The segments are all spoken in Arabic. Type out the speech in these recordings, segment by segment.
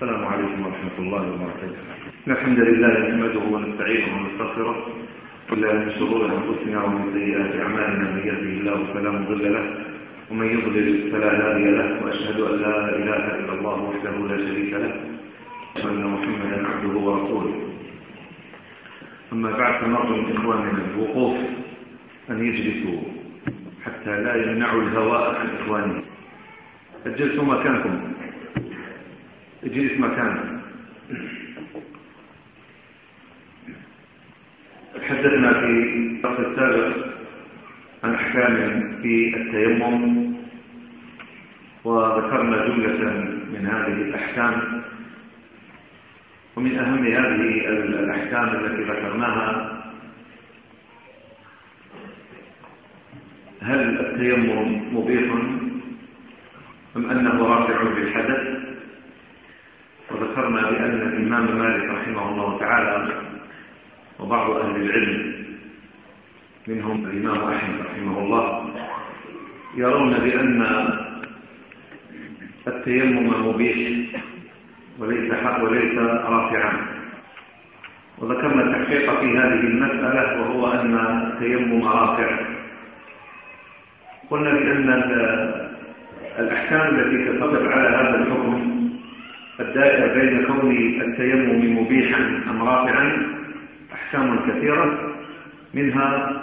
السلام عليكم ورحمة الله وبركاته. الحمد لله نحمده ونستعينه ونستغفره. ولا من شرور أنفسنا ومن سيئات أعمالنا من يهده الله فلا مضل له ومن يضلل فلا هادي له وأشهد أن لا إله إلا الله وحده لا شريك له وأشهد أن محمدا عبده ورسوله. أما بعد فنرجو من إخواننا الوقوف أن يجلسوا حتى لا يمنعوا الهواء عن إخوانهم أجلسوا مكانكم. اجلس مكان تحدثنا في الوقت السابق عن احكام في التيمم وذكرنا جملة من هذه الأحكام ومن أهم هذه الأحكام التي ذكرناها هل التيمم مبيح أم أنه رافع بالحدث؟ وذكرنا بأن الإمام مالك رحمه الله تعالى وبعض أهل العلم منهم الإمام أحمد رحمه الله يرون بأن التيمم مبيح وليس حق وليس رافعا. وذكرنا التحقيق في هذه المسألة وهو أن التيمم رافع. قلنا بأن الأحكام التي تتطبق على هذا الحكم الدائر بين كون التيمم مبيحا أم رافعا أحكام كثيرة منها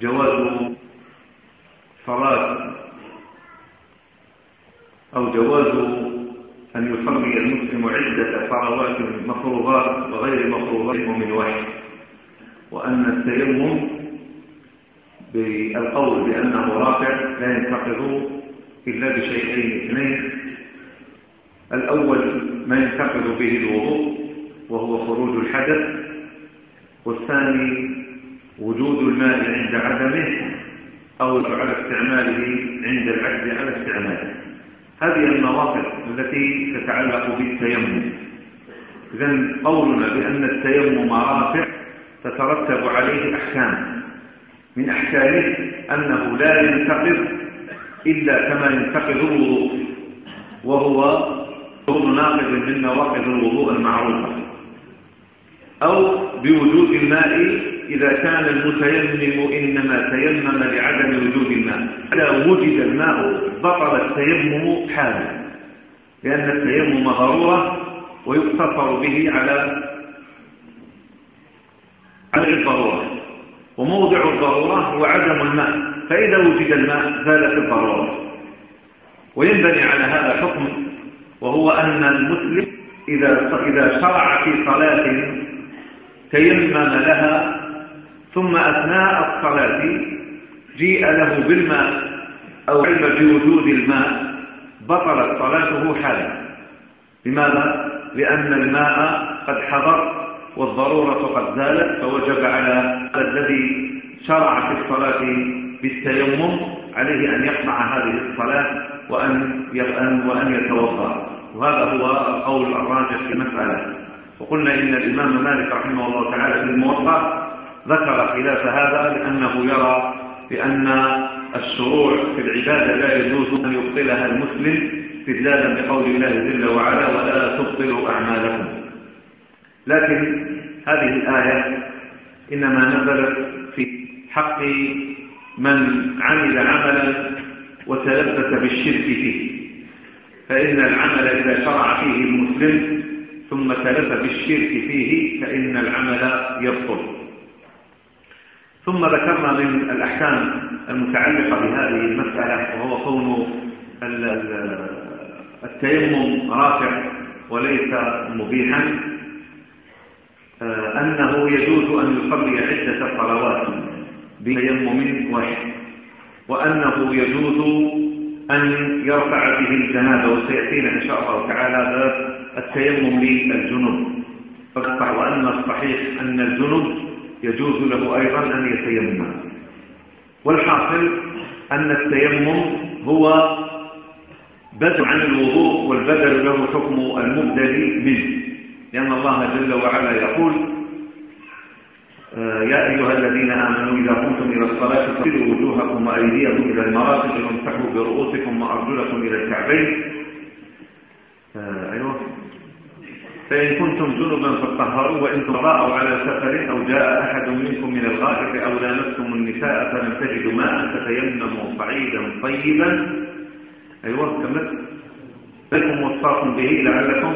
جواز صلاة أو جواز أن يصلي المسلم عدة صلوات مفروضات وغير مفروضات من واحد وأن التيمم بالقول بأنه رافع لا ينتقض إلا بشيئين اثنين الأول ما ينتقض به الوضوء وهو خروج الحدث والثاني وجود الماء عند عدمه أو على استعماله عند العجز على استعماله. هذه المواقف التي تتعلق بالتيمم. إذن قولنا بأن التيمم رافع تترتب عليه أحكام. من أحكامه أنه لا ينتقض إلا كما ينتقض الوضوء وهو كون ناقض من نواقض الوضوء المعروفة أو بوجود الماء إذا كان المتيمم إنما تيمم لعدم وجود الماء. إذا وجد الماء بطل التيمم حالا. لأن التيمم ضرورة ويقتصر به على على الضرورة. وموضع الضرورة هو عدم الماء. فإذا وجد الماء زالت الضرورة. وينبني على هذا حكم وهو أن المسلم إذا إذا شرع في صلاة تيمم لها ثم أثناء الصلاة جيء له بالماء أو علم بوجود الماء بطلت صلاته حالا لماذا؟ لأن الماء قد حضر والضرورة قد زالت فوجب على الذي شرع في الصلاة بالتيمم عليه أن يقطع هذه الصلاة وأن يقأن وأن يتوضأ. وهذا هو القول الراجح في المسألة وقلنا إن الإمام مالك رحمه الله تعالى في الموضع ذكر خلاف هذا لأنه يرى بأن الشروع في العبادة لا يجوز أن يبطلها المسلم استدلالا بقول الله جل وعلا ولا تبطلوا أعمالكم. لكن هذه الآية إنما نزلت في حق من عمل عملا وتلبس بالشرك فيه. فإن العمل إذا شرع فيه المسلم ثم تلبس بالشرك فيه فإن العمل يبطل. ثم ذكرنا من الأحكام المتعلقة بهذه المسألة وهو كون التيمم رافع وليس مبيحا. آه، أنه يجوز أن يصلي عدة صلوات بتيمم واحد. وأنه يجوز أن يرفع به الجنابة وسيأتينا إن شاء الله تعالى باب التيمم للجنوب. فقطع وأن الصحيح أن الجنوب يجوز له أيضا أن يتيمم. والحاصل أن التيمم هو بدء عن الوضوء والبدل له حكم المبدل منه. لأن الله جل وعلا يقول يا أيها الذين آمنوا إذا قمتم إلى الصلاة فاغسلوا وجوهكم وأيديكم إلى المرافق وامسحوا برؤوسكم وأرجلكم إلى الكعبين. آه، أيوه. فإن كنتم جنبا فاطهروا وإن تضاء على سفر أو جاء أحد منكم من الغائط أو لامستم النساء فلم تجدوا ماء فتيمموا صعيدا طيبا. أيوه كمثل لكم وصاكم به لعلكم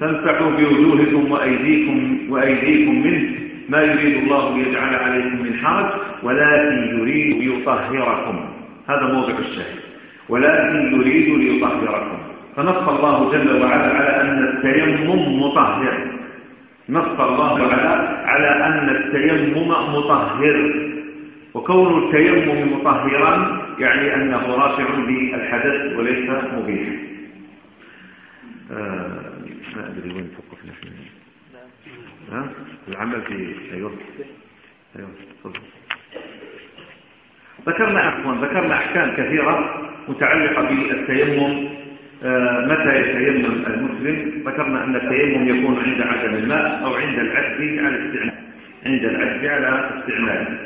تنفعوا بوجوهكم وأيديكم, وأيديكم منه. ما يريد الله ليجعل عليكم من حرج ولكن يريد ليطهركم. هذا موضع الشاهد. ولكن يريد ليطهركم. فنص الله جل وعلا على أن التيمم مطهر. نص الله على على أن التيمم مطهر. وكون التيمم مطهرا يعني أنه رافع بالحدث وليس مبيحا. آه ما أدري وين توقفنا. فيه ها؟ العمل في أيوه. أيوه. تفضل. ذكرنا اخوان ذكرنا أحكام كثيرة متعلقة بالتيمم آه، متى يتيمم المسلم؟ ذكرنا أن التيمم يكون عند عدم الماء أو عند العجز على استعمال عند العجز على استعماله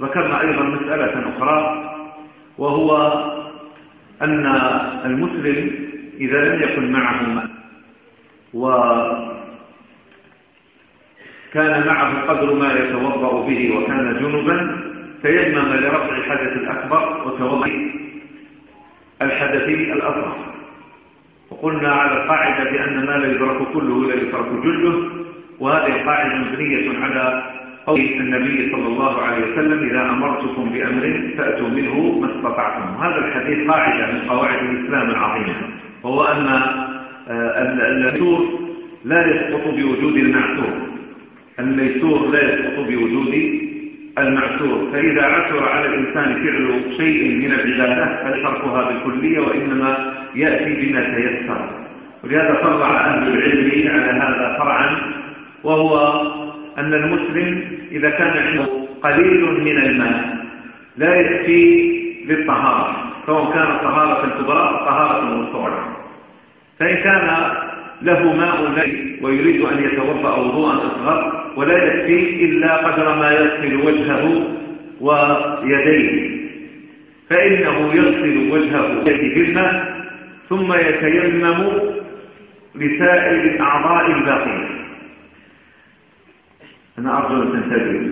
ذكرنا أيضا مسألة أخرى وهو أن المسلم إذا لم يكن معه ماء و كان معه قدر ما يتوضأ به وكان جنبا تيمم لرفع الحدث الأكبر وتوضأ الحدث الأصغر. وقلنا على القاعدة بأن ما لا يدرك كله لا يترك جله وهذه القاعدة مبنية على قول النبي صلى الله عليه وسلم إذا أمرتكم بأمر فأتوا منه ما استطعتم. هذا الحديث قاعدة من قواعد الإسلام العظيمة وهو أن آه، المأثور لا يسقط بوجود المعثور الميسور لا يسقط بوجود المعسور فإذا عثر على الإنسان فعل شيء من العبادة فالحرقها بالكلية؟ وإنما يأتي بما تيسر. ولهذا فرع أهل العلم على هذا فرعا وهو أن المسلم إذا كان عنده قليل من الماء لا يكفي للطهارة سواء كانت طهارة الكبرى أو طهارة مستوعبة فإن كان له ماء لي ويريد أن يتوضأ وضوءا أصغر ولا يكفي إلا قدر ما يغسل وجهه ويديه. فإنه يغسل وجهه بالماء ثم يتيمم لسائر الأعضاء الباقية أنا أرجو أن تنتبه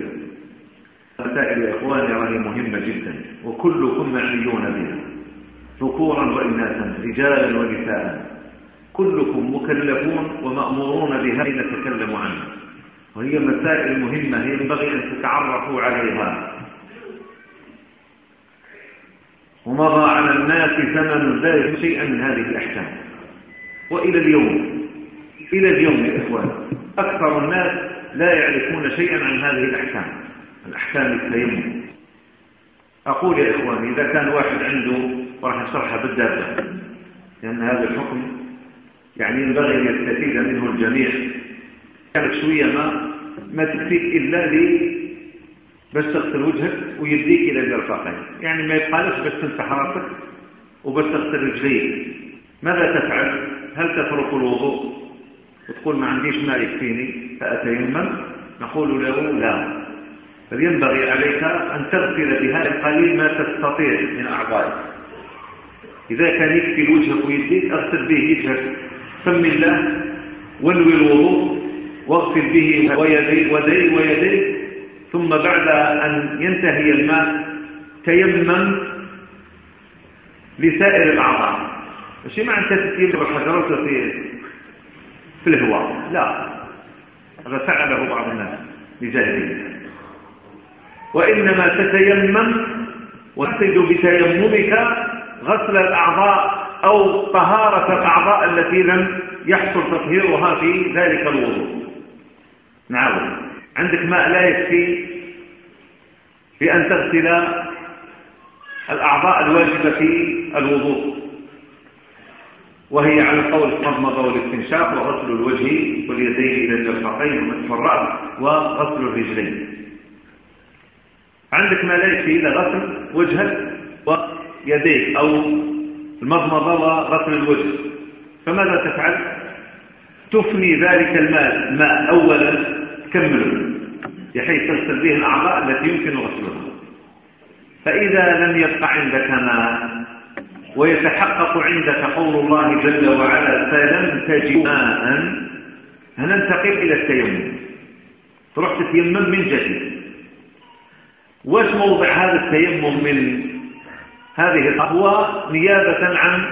رسائل يا إخواني يعني مهمة جدا وكلكم معيون بها ذكورا وإناثا رجالا ونساء. كلكم مكلفون ومأمورون بها لنتكلم عنها. وهي مسائل مهمة ينبغي أن تتعرفوا عليها. ومضى على الناس زمن لا شيئا من هذه الأحكام. وإلى اليوم إلى اليوم يا إخوان أكثر الناس لا يعرفون شيئا عن هذه الأحكام الأحكام التيمم. أقول يا إخواني إذا كان واحد عنده وراح نشرحها بالدابة لأن هذا الحكم يعني ينبغي أن يستفيد منه الجميع. كانت شوية ما ما تكفيك إلا لي باش تغسل وجهك ويديك إلى المرفقين يعني ما يبقالك باش تمسح راسك وبس تغسل رجليك ماذا تفعل؟ هل تفرق الوضوء؟ وتقول نعم، ما عنديش ماء يكفيني؟ فأتيمم. نقول له لا. بل ينبغي عليك أن تغسل بها القليل ما تستطيع من أعضائك. إذا كان يكفي وجهك ويديك أغسل به وجهك. سمي الله وانوي الوضوء. واغفر به ويدي ودي ويدي. ثم بعد أن ينتهي الماء تيمم لسائر الأعضاء. ماشي معنى تتيمم بالحجرات في في الهواء. لا. هذا فعله بعض الناس لجهدين وإنما تتيمم وتجد بتيممك غسل الأعضاء أو طهارة الأعضاء التي لم يحصل تطهيرها في ذلك الوضوء. نعم عندك ماء لا يكفي في أن تغسل الأعضاء الواجبة في الوضوء. وهي على قول المضمضة والاستنشاق وغسل الوجه واليدين إلى الجرفتين ومسح الرأس وغسل الرجلين. عندك ما لا يكفي إلا غسل وجهك ويديك أو المضمضة وغسل الوجه. فماذا تفعل؟ تفني ذلك المال ما أولا تكمل بحيث تغسل به الأعضاء التي يمكن غسلها. فإذا لم يبقى عندك ماء ويتحقق عندك قول الله جل وعلا فلم تجد ماء. هننتقل إلى التيمم؟ تروح تتيمم من جديد. واش موضع هذا التيمم من هذه الأهواء نيابة عن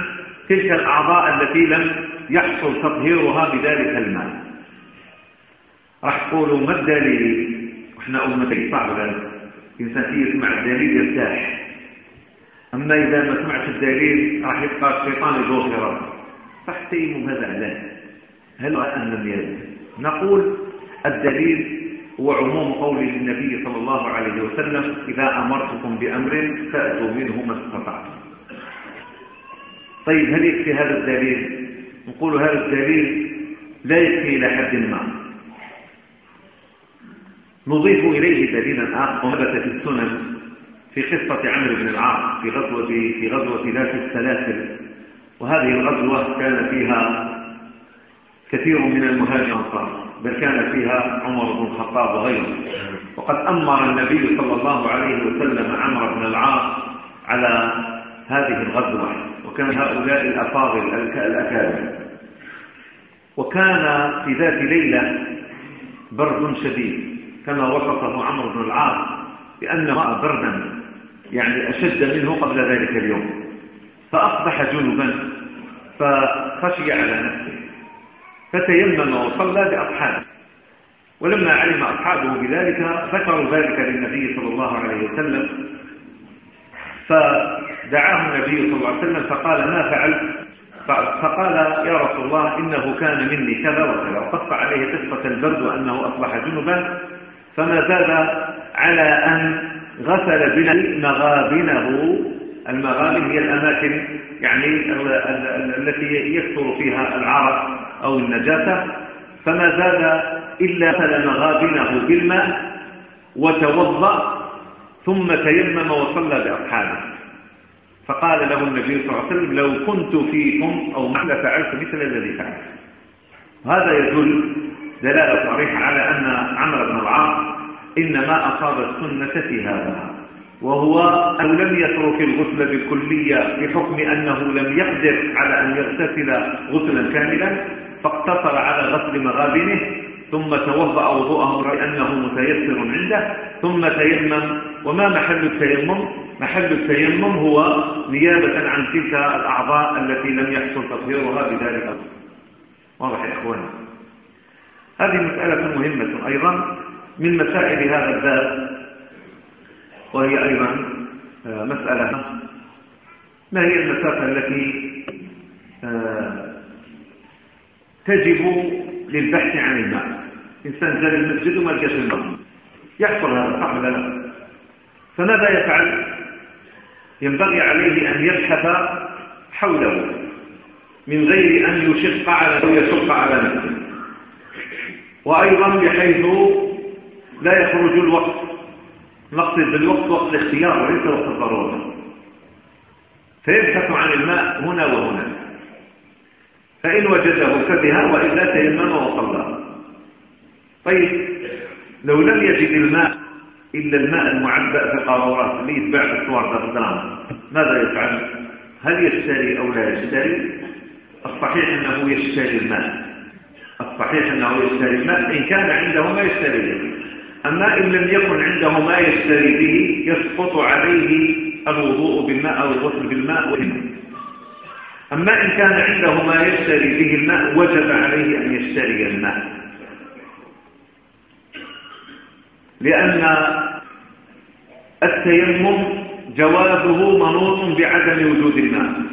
تلك الأعضاء التي لم يحصل تطهيرها بذلك الماء؟ راح تقولوا ما الدليل؟ وحنا امتك صعبه الانسان فيه يسمع الدليل يرتاح. أما إذا ما سمعت الدليل راح يبقى الشيطان يدور في راسه فاحتيموا هذا علاه هل أهلا بهذا نقول الدليل هو عموم قول النبي صلى الله عليه وسلم إذا أمرتكم بأمر فأتوا منه ما استطعتم. طيب هل يكفي هذا الدليل؟ نقول هذا الدليل لا يكفي إلى حد ما. نضيف إليه دليلا آخر وهبت في السنن في قصة عمرو بن العاص في غزوة في غزوة ذات السلاسل. وهذه الغزوة كان فيها كثير من المهاجر والأنصار بل كان فيها عمر بن الخطاب وغيره. وقد أمر النبي صلى الله عليه وسلم عمرو بن العاص على هذه الغزوة وكان هؤلاء الأفاضل الأكابر. وكان في ذات ليلة برد شديد. كما وصفه عمرو بن العاص بأن رأى بردا يعني أشد منه قبل ذلك اليوم. فأصبح جنبا فخشي على نفسه فتيمم وصلى لأصحابه. ولما علم أصحابه بذلك ذكروا ذلك للنبي صلى الله عليه وسلم. فدعاه النبي صلى الله عليه وسلم فقال ما فعلت؟ فقال يا رسول الله إنه كان مني كذا وكذا. وقف عليه قصة البرد وأنه أصبح جنبا فما زاد على أن غسل بنا مغابنه. المغابن هي الأماكن يعني التي يكثر فيها العرق أو النجاسة. فما زاد إلا غسل مغابنه بالماء وتوضأ ثم تيمم وصلى بأصحابه. فقال له النبي صلى الله عليه وسلم لو كنت فيكم أو ما لفعلت مثل الذي فعلت. هذا يدل دلالة صريحة على أن عمرو بن العاص إنما أصاب السنة في هذا وهو أن لم يترك الغسل بالكلية بحكم أنه لم يقدر على أن يغتسل غسلا كاملا فاقتصر على غسل مغابنه ثم توضأ وضوءه لأنه متيسر عنده ثم تيمم. وما محل التيمم؟ محل التيمم هو نيابة عن تلك الأعضاء التي لم يحصل تطهيرها بذلك واضح يا إخواني؟ هذه مسألة مهمة أيضا من مسائل هذا الباب وهي أيضا آه، مسألة ما هي المسافة التي آه، تجب للبحث عن الماء؟ إنسان زال المسجد وما لقاش الماء يحصل هذا صح ولا لا. فماذا يفعل؟ ينبغي عليه أن يبحث حوله من غير أن يشق على أو يشق على نفسه. وأيضا بحيث لا يخرج الوقت نقصد بالوقت وقت الاختيار وليس وقت الضرورة فيبحث عن الماء هنا وهنا فإن وجده كبها وإلا تيمم وصلى طيب لو لم يجد الماء إلا الماء المعبأ في قارورات بعد الصور دار ماذا يفعل؟ هل يشتري أو لا يشتري؟ الصحيح أنه يشتري الماء صحيح أنه يشتري الماء إن كان عنده ما يشتري به. أما إن لم يكن عنده ما يشتري به يسقط عليه الوضوء بالماء أو الغسل بالماء والماء أما إن كان عنده ما يشتري به الماء وجب عليه أن يشتري الماء. لأن التيمم جوابه منوط بعدم وجود الماء.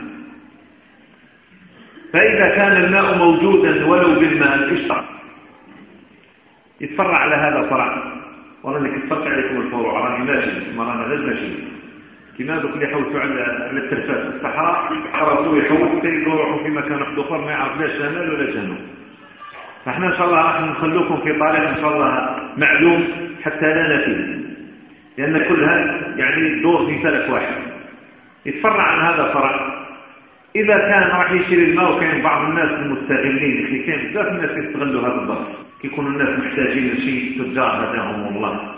فإذا كان الماء موجودا ولو بالماء اشترك يتفرع على هذا فرع وأنا لك اتفرع عليكم الفروع راني ماشي. مرانا غير ماشي. كما دوك اللي على الترفات الصحراء حرسوا يحوسوا يروحوا في مكان واحد أخر ما يعرف لا شمال ولا جنوب. فإحنا إن شاء الله راح نخلوكم في طالب إن شاء الله معلوم حتى لا نفيد لأن كلها يعني دور في فلك واحد. يتفرع عن هذا فرع إذا كان راح يشري الماء وكان بعض الناس المستغلين في كان بزاف الناس يستغلوا هذا الظرف كيكونوا الناس محتاجين لشيء تجار هداهم الله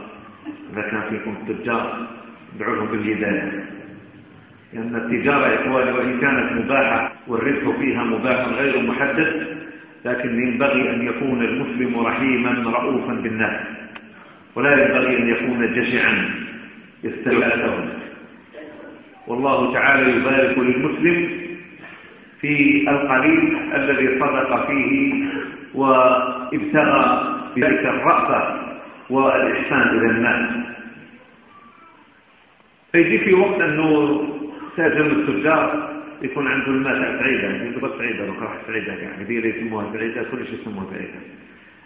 إذا كان فيكم تجار ادعوا لهم بالهداية لأن التجارة يا إخواني وإن كانت مباحة والربح فيها مباح غير محدد لكن ينبغي أن يكون المسلم رحيما رؤوفا بالناس. ولا ينبغي أن يكون جشعا يستلعثهم والله تعالى يبارك للمسلم في القليل الذي صدق فيه وابتغى بذلك الرأفة والإحسان إلى الناس. فيجي في وقت أنه ساجم التجار يكون عنده الماء سعيدة عنده بس سعيدة وكراح سعيدة يعني دي اللي يسموها سعيدة كل شيء يسموها سعيدة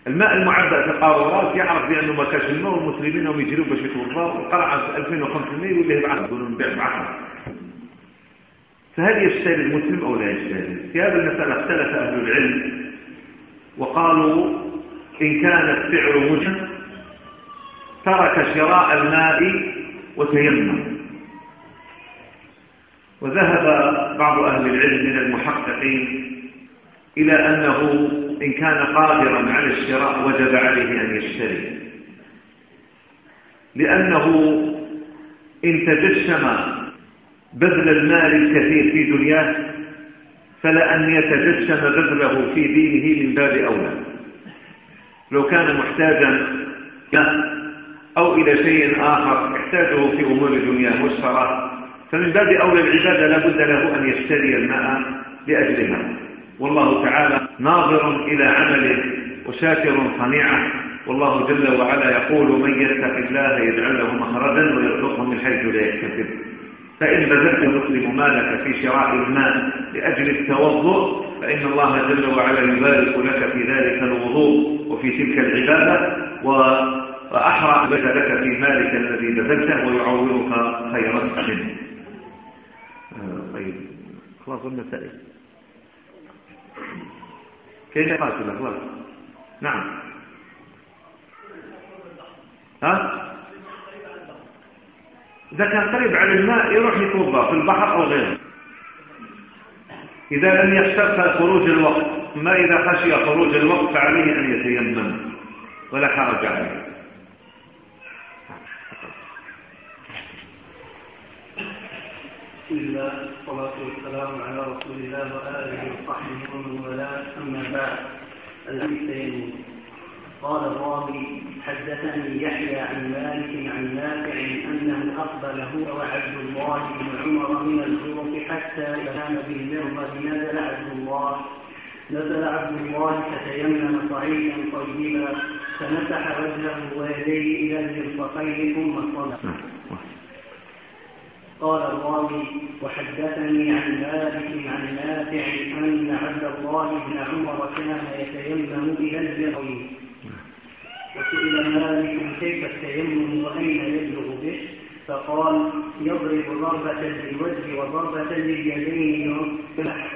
الماء المعبأ في القارورات يعرف بأنه ما كاش الماء والمسلمين هم يجريوا باش يتوضاوا القرعة 2500 واللي يبعث يقولون نبيع بعشرة فهل يشتري المسلم أو لا يشتري في هذا المسألة اختلف أهل العلم وقالوا إن كان السعر مجد ترك شراء الماء وتيمم. وذهب بعض أهل العلم من المحققين إلى أنه إن كان قادرا على الشراء وجب عليه أن يشتري. لأنه إن تجشم بذل المال الكثير في دنياه فلأن يتجشم بذله في دينه من باب أولى. لو كان محتاجا أو إلى شيء آخر احتاجه في أمور دنياه مسفرة فمن باب أولى العبادة لابد له أن يشتري الماء لأجلها. والله تعالى ناظر إلى عمله وشاكر صنيعه. والله جل وعلا يقول من يتق الله يجعل له مخرجا ويرزقه من حيث لا يكتب فإن بذلت تسلم مالك في شراء الماء لأجل التوضؤ فإن الله جل وعلا يبارك لك في ذلك الوضوء وفي تلك العبادة وأحرق بذلك لك في مالك الذي بذلته ويعورك خيرا منه. آه، طيب. خلاص المسائل كيف قاتل خلاص. نعم. ها؟ إذا كان قريب على الماء يروح يتوضأ في البحر أو غيره. إذا لم يحتسى خروج الوقت ما إذا خشي خروج الوقت فعليه أن يتيمم. ولا حرج عليه. بسم الله والصلاة والسلام على رسول الله وآله وصحبه ومن والاه. أما بعد الحسين قال الراوي حدثني يحيى عن مالك عن نافع أنه أقبل هو وعبد الله بن عمر من الخروف حتى كان بالمرض نزل عبد الله. نزل عبد الله فتيمم صعيدا طيبا فمسح وجهه ويديه إلى المرفقين ثم صلى. نعم، قال الراوي وحدثني عن مالك عن نافع أن عبد الله بن عمر كان يتيمم إلى البغي وسئل مالك كيف التيمم وأين يبلغ به فقال يضرب ضربة للوجه وضربة لليدين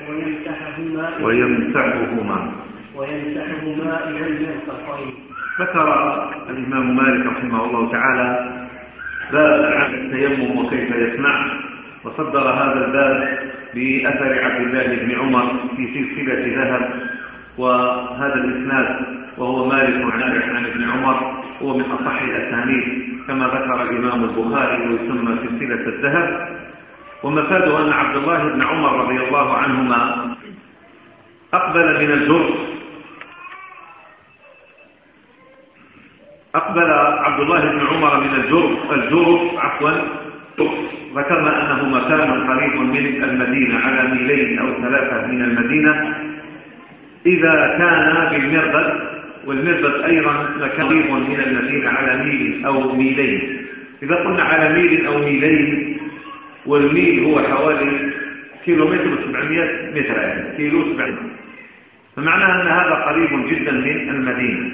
ويمسحهما ويمسحهما. ويمسحهما إلى المرفقين ذكر الإمام مالك رحمه الله تعالى باب عن التيمم وكيف يسمع وصدر هذا الباب بأثر عبد الله بن عمر في سلسلة ذهب وهذا الإسناد وهو مالك عن الرحمن بن عمر هو من أصح الأسانيد. كما ذكر الإمام البخاري ويسمى سلسلة الذهب. ومفاده أن عبد الله بن عمر رضي الله عنهما أقبل من الجر أقبل عبد الله بن عمر من الجر الجر عفوا ذكرنا أنه مكان قريب من المدينة على ميلين أو ثلاثة من المدينة. إذا كان بالمرقد والمربط أيضا قريب من المسير على ميل أو ميلين. إذا قلنا على ميل أو ميلين والميل هو حوالي كيلومتر وسبعمائة متر يعني كيلو سبعمائة فمعناها أن هذا قريب جدا من المدينة.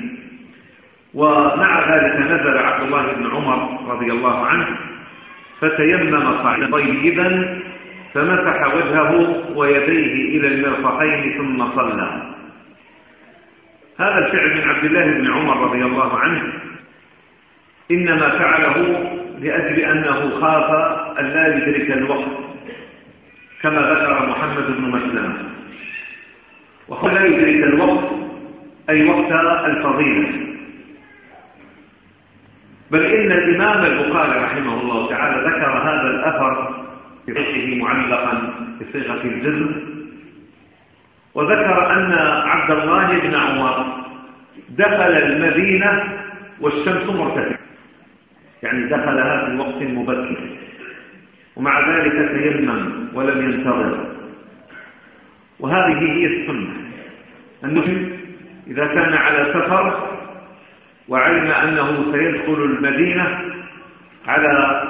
ومع ذلك نزل عبد الله بن عمر رضي الله عنه فتيمم صعيدا طيبا فمسح وجهه ويديه إلى المرفقين ثم صلى. هذا الفعل من عبد الله بن عمر رضي الله عنه. إنما فعله لأجل أنه خاف أن لا يدرك الوقت كما ذكر محمد بن مسلم وهو لا يدرك الوقت أي وقت الفضيلة. بل إن الإمام البخاري رحمه الله تعالى ذكر هذا الأثر في بحثه معلقا بصيغة الجزم وذكر أن عبد الله بن عمر دخل المدينة والشمس مرتفعة. يعني دخلها في وقت مبكر. ومع ذلك تيمم ولم ينتظر. وهذه هي السنة. النجم إذا كان على سفر وعلم أنه سيدخل المدينة على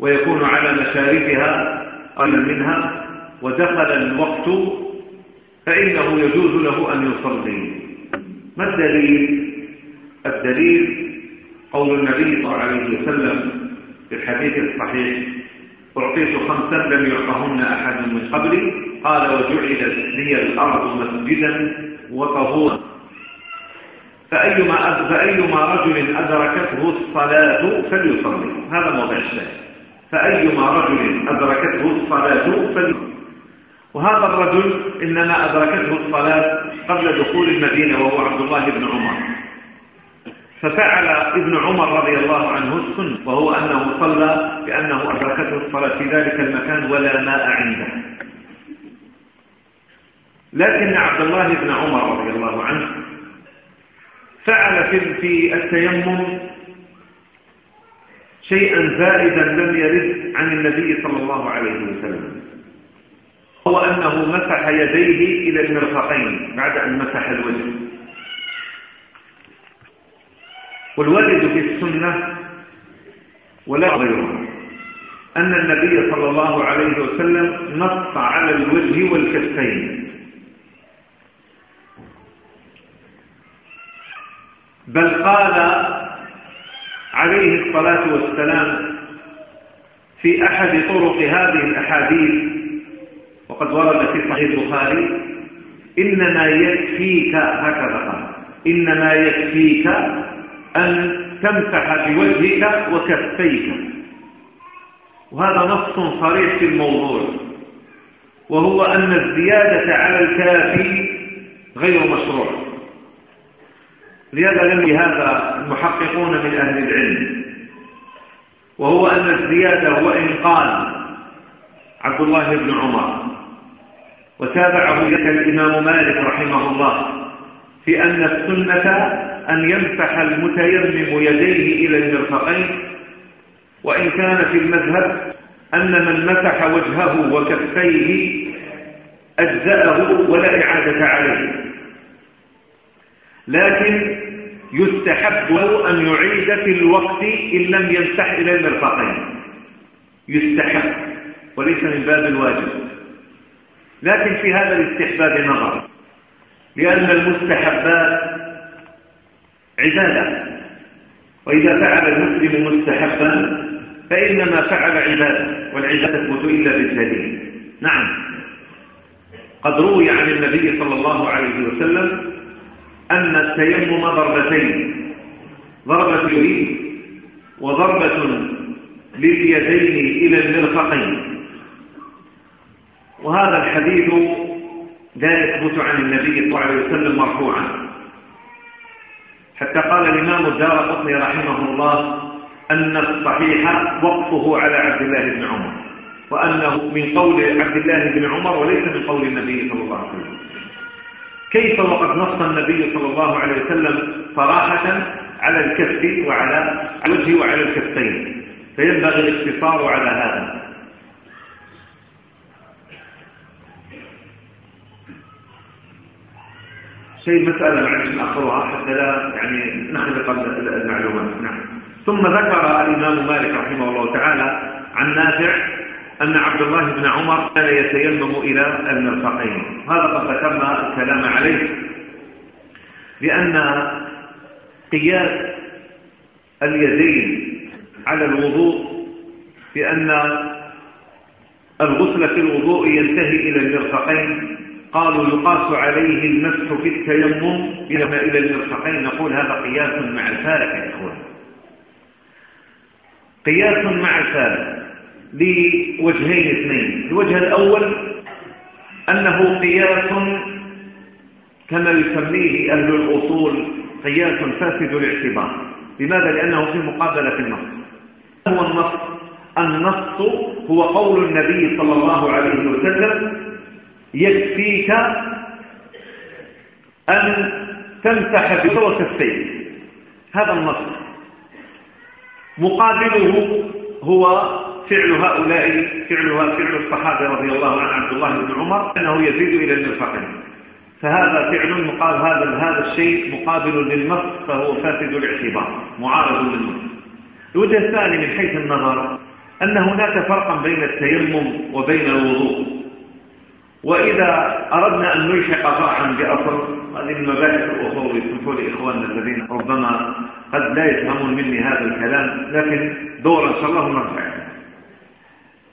ويكون على مشارفها أو منها ودخل الوقت فإنه يجوز له أن يصلي. ما الدليل؟ الدليل قول النبي صلى الله عليه وسلم في الحديث الصحيح أعطيت خمسا لم يعطهن أحد من قبلي. قال وجعلت لي الأرض مسجدا وطهورا. فأيما, فأيما رجل أدركته الصلاة فليصلي. هذا موضع الشيء فأيما رجل أدركته الصلاة فليصلي. وهذا الرجل إنما أدركته الصلاة قبل دخول المدينة وهو عبد الله بن عمر. ففعل ابن عمر رضي الله عنه السن وهو أنه صلى لأنه أدركته الصلاة في ذلك المكان ولا ماء عنده. لكن عبد الله بن عمر رضي الله عنه فعل في التيمم شيئا زائدا لم يرد عن النبي صلى الله عليه وسلم. هو أنه مسح يديه إلى المرفقين بعد أن مسح الوجه. والوارد في السنة ولا غيره. أن النبي صلى الله عليه وسلم نص على الوجه والكفين. بل قال عليه الصلاة والسلام في أحد طرق هذه الأحاديث وقد ورد في صحيح البخاري إنما يكفيك هكذا قال إنما يكفيك أن تمسح بوجهك وكفيك. وهذا نص صريح في الموضوع وهو أن الزيادة على الكافي غير مشروع. لهذا لم هذا المحققون من أهل العلم. وهو أن الزيادة هو إن قال عبد الله بن عمر. وتابعه ذلك الإمام مالك رحمه الله في أن السنة أن يمسح المتيمم يديه إلى المرفقين وإن كان في المذهب أن من مسح وجهه وكفيه أجزأه ولا إعادة عليه. لكن يستحب له أن يعيد في الوقت إن لم يمسح إلى المرفقين. يستحب وليس من باب الواجب. لكن في هذا الاستحباب نظر. لأن المستحبات عبادة. وإذا فعل المسلم مستحبا فإنما فعل عبادة والعبادة تثبت إلا بالدليل. نعم. قد روي عن النبي صلى الله عليه وسلم أن التيمم ضربتين. ضربة اليد وضربة لليدين إلى المرفقين. وهذا الحديث لا يثبت عن النبي صلى الله عليه وسلم مرفوعا. حتى قال الإمام الدار قطني رحمه الله أن الصحيح وقفه على عبد الله بن عمر وأنه من قول عبد الله بن عمر وليس من قول النبي صلى الله عليه وسلم. كيف وقد نص النبي صلى الله عليه وسلم صراحة على الكف وعلى الوجه وعلى الكفين؟ فينبغي الاقتصار على هذا. شيء مسألة معلش نأخذها حتى لا يعني نخلق المعلومات. نعم. ثم ذكر الإمام مالك رحمه الله تعالى عن نافع أن عبد الله بن عمر كان يتيمم إلى المرفقين. هذا قد ذكرنا الكلام عليه لأن قياس اليدين على الوضوء بأن الغسل في الوضوء ينتهي إلى المرفقين قالوا يقاس عليه المسح في التيمم. إلى المرفقين نقول هذا قياس مع الفارق يا إخوان. قياس مع الفارق لوجهين اثنين. الوجه الأول أنه قياس كما يسميه أهل الأصول قياس فاسد الاعتبار. لماذا؟ لأنه في مقابلة النص. هو النص. النص هو قول النبي صلى الله عليه وسلم يكفيك أن تمسح بصوت السيف. هذا النص. مقابله هو فعل هؤلاء فعلها فعل الصحابة رضي الله عن عبد الله بن عمر أنه يزيد إلى المنفقين فهذا فعل مقابل هذا هذا الشيء مقابل للمس فهو فاسد الاعتبار معارض للمس الوجه الثاني من حيث النظر أن هناك فرقا بين التيمم وبين الوضوء. وإذا أردنا أن نلحق صاحا بأصل هذه المباحث الأصول لكل إخواننا الذين ربما قد لا يفهمون مني هذا الكلام لكن دورا إن شاء الله نرجع.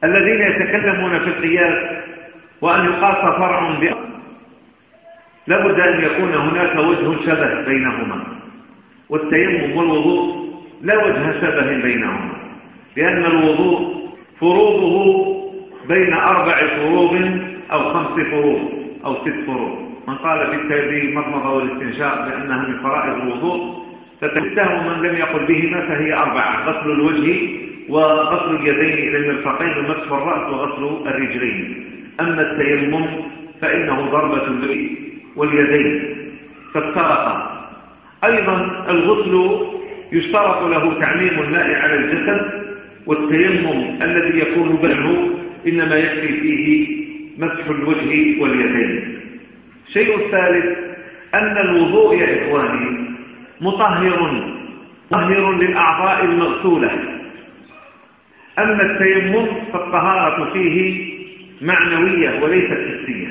الذين يتكلمون في القياس وأن يقاس فرع بأصل لابد أن يكون هناك وجه شبه بينهما والتيمم والوضوء لا وجه شبه بينهما لأن الوضوء فروضه بين أربع فروض أو خمس فروض أو ست فروض من قال بالتهذيب مضمضة والاستنشاق بأنها من فرائض الوضوء فتهته من لم يقل بهما فهي أربعة غسل الوجه وغسل اليدين إلى المرفقين ومسح الرأس وغسل الرجلين. أما التيمم فإنه ضربة البيت واليدين. فافترقا أيضا الغسل يشترط له تعميم الماء على الجسد والتيمم الذي يكون بلعه إنما يكفي فيه مسح الوجه واليدين. شيء الثالث أن الوضوء يا إخواني مطهر مطهر للأعضاء المغسولة. أما التيمم فالطهارة فيه معنوية وليست حسية.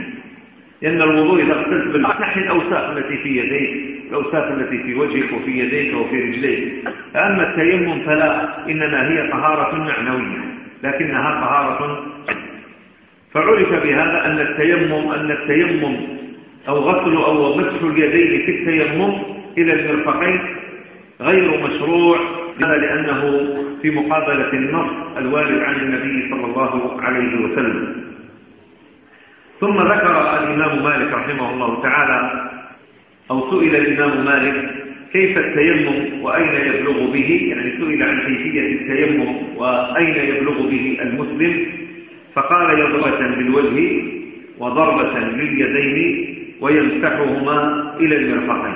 لأن الوضوء إذا اغسلت بالمسح الأوساخ التي في يديك الأوساخ التي في وجهك وفي يديك وفي رجليك. أما التيمم فلا إنما هي طهارة معنوية لكنها طهارة فعرف بهذا أن التيمم أن التيمم أو غسل أو مسح اليدين في التيمم إلى المرفقين غير مشروع هذا لأنه في مقابلة النص الوارد عن النبي صلى الله عليه وسلم. ثم ذكر الإمام مالك رحمه الله تعالى أو سئل الإمام مالك كيف التيمم وأين يبلغ به يعني سئل عن كيفية التيمم وأين يبلغ به المسلم فقال يضربة بالوجه وضربة باليدين ويمسحهما إلى المرفقين.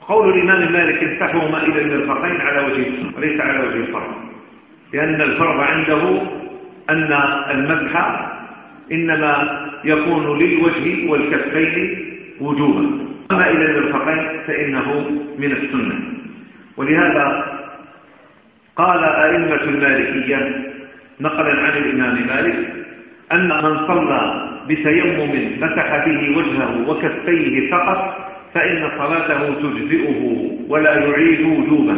قول الإمام مالك يمسحهما إلى المرفقين على وجه ليس على وجه الفرض. لأن الفرض عنده أن المسح إنما يكون للوجه والكفين وجوبا. أما إلى المرفقين فإنه من السنة. ولهذا قال أئمة المالكية نقلا عن الإمام مالك أن من صلى بتيمم مسح به وجهه وكفيه فقط فإن صلاته تجزئه ولا يعيد وجوبا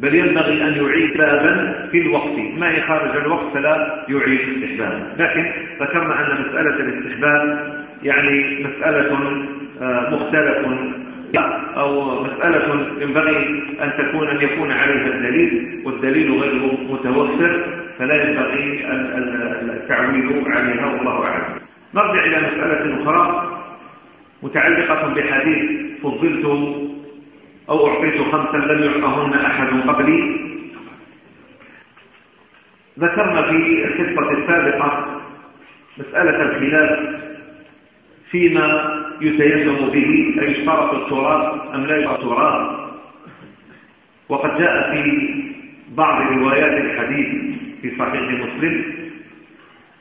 بل ينبغي أن يعيد بابا في الوقت. ما خارج الوقت فلا يعيد استحبابا لكن ذكرنا أن مسألة الاستحباب يعني مسألة آه، مختلف أو مسألة ينبغي أن تكون أن يكون عليها الدليل والدليل غير متوفر فلا ينبغي التعويل عليها والله أعلم. نرجع إلى مسألة أخرى متعلقة بحديث فضلت أو أعطيت خمسا لم يعطهن أحد قبلي. ذكرنا في الحصة السابقة مسألة الخلاف فيما يتيمم به أيشترط التراب أم لا يشترط التراب وقد جاء في بعض روايات الحديث في صحيح مسلم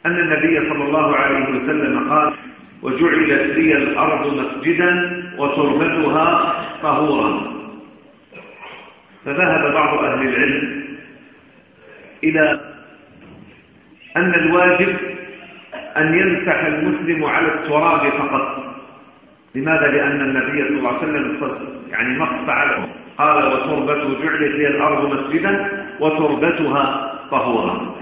أن النبي صلى الله عليه وسلم قال وجعلت لي الأرض مسجدا وتربتها طهورا. فذهب بعض أهل العلم إلى أن الواجب أن يمسح المسلم على التراب فقط. لماذا؟ لأن النبي صلى الله عليه وسلم يعني نقص عليهم قال وتربته جعلت لي الأرض مسجدا وتربتها طهورا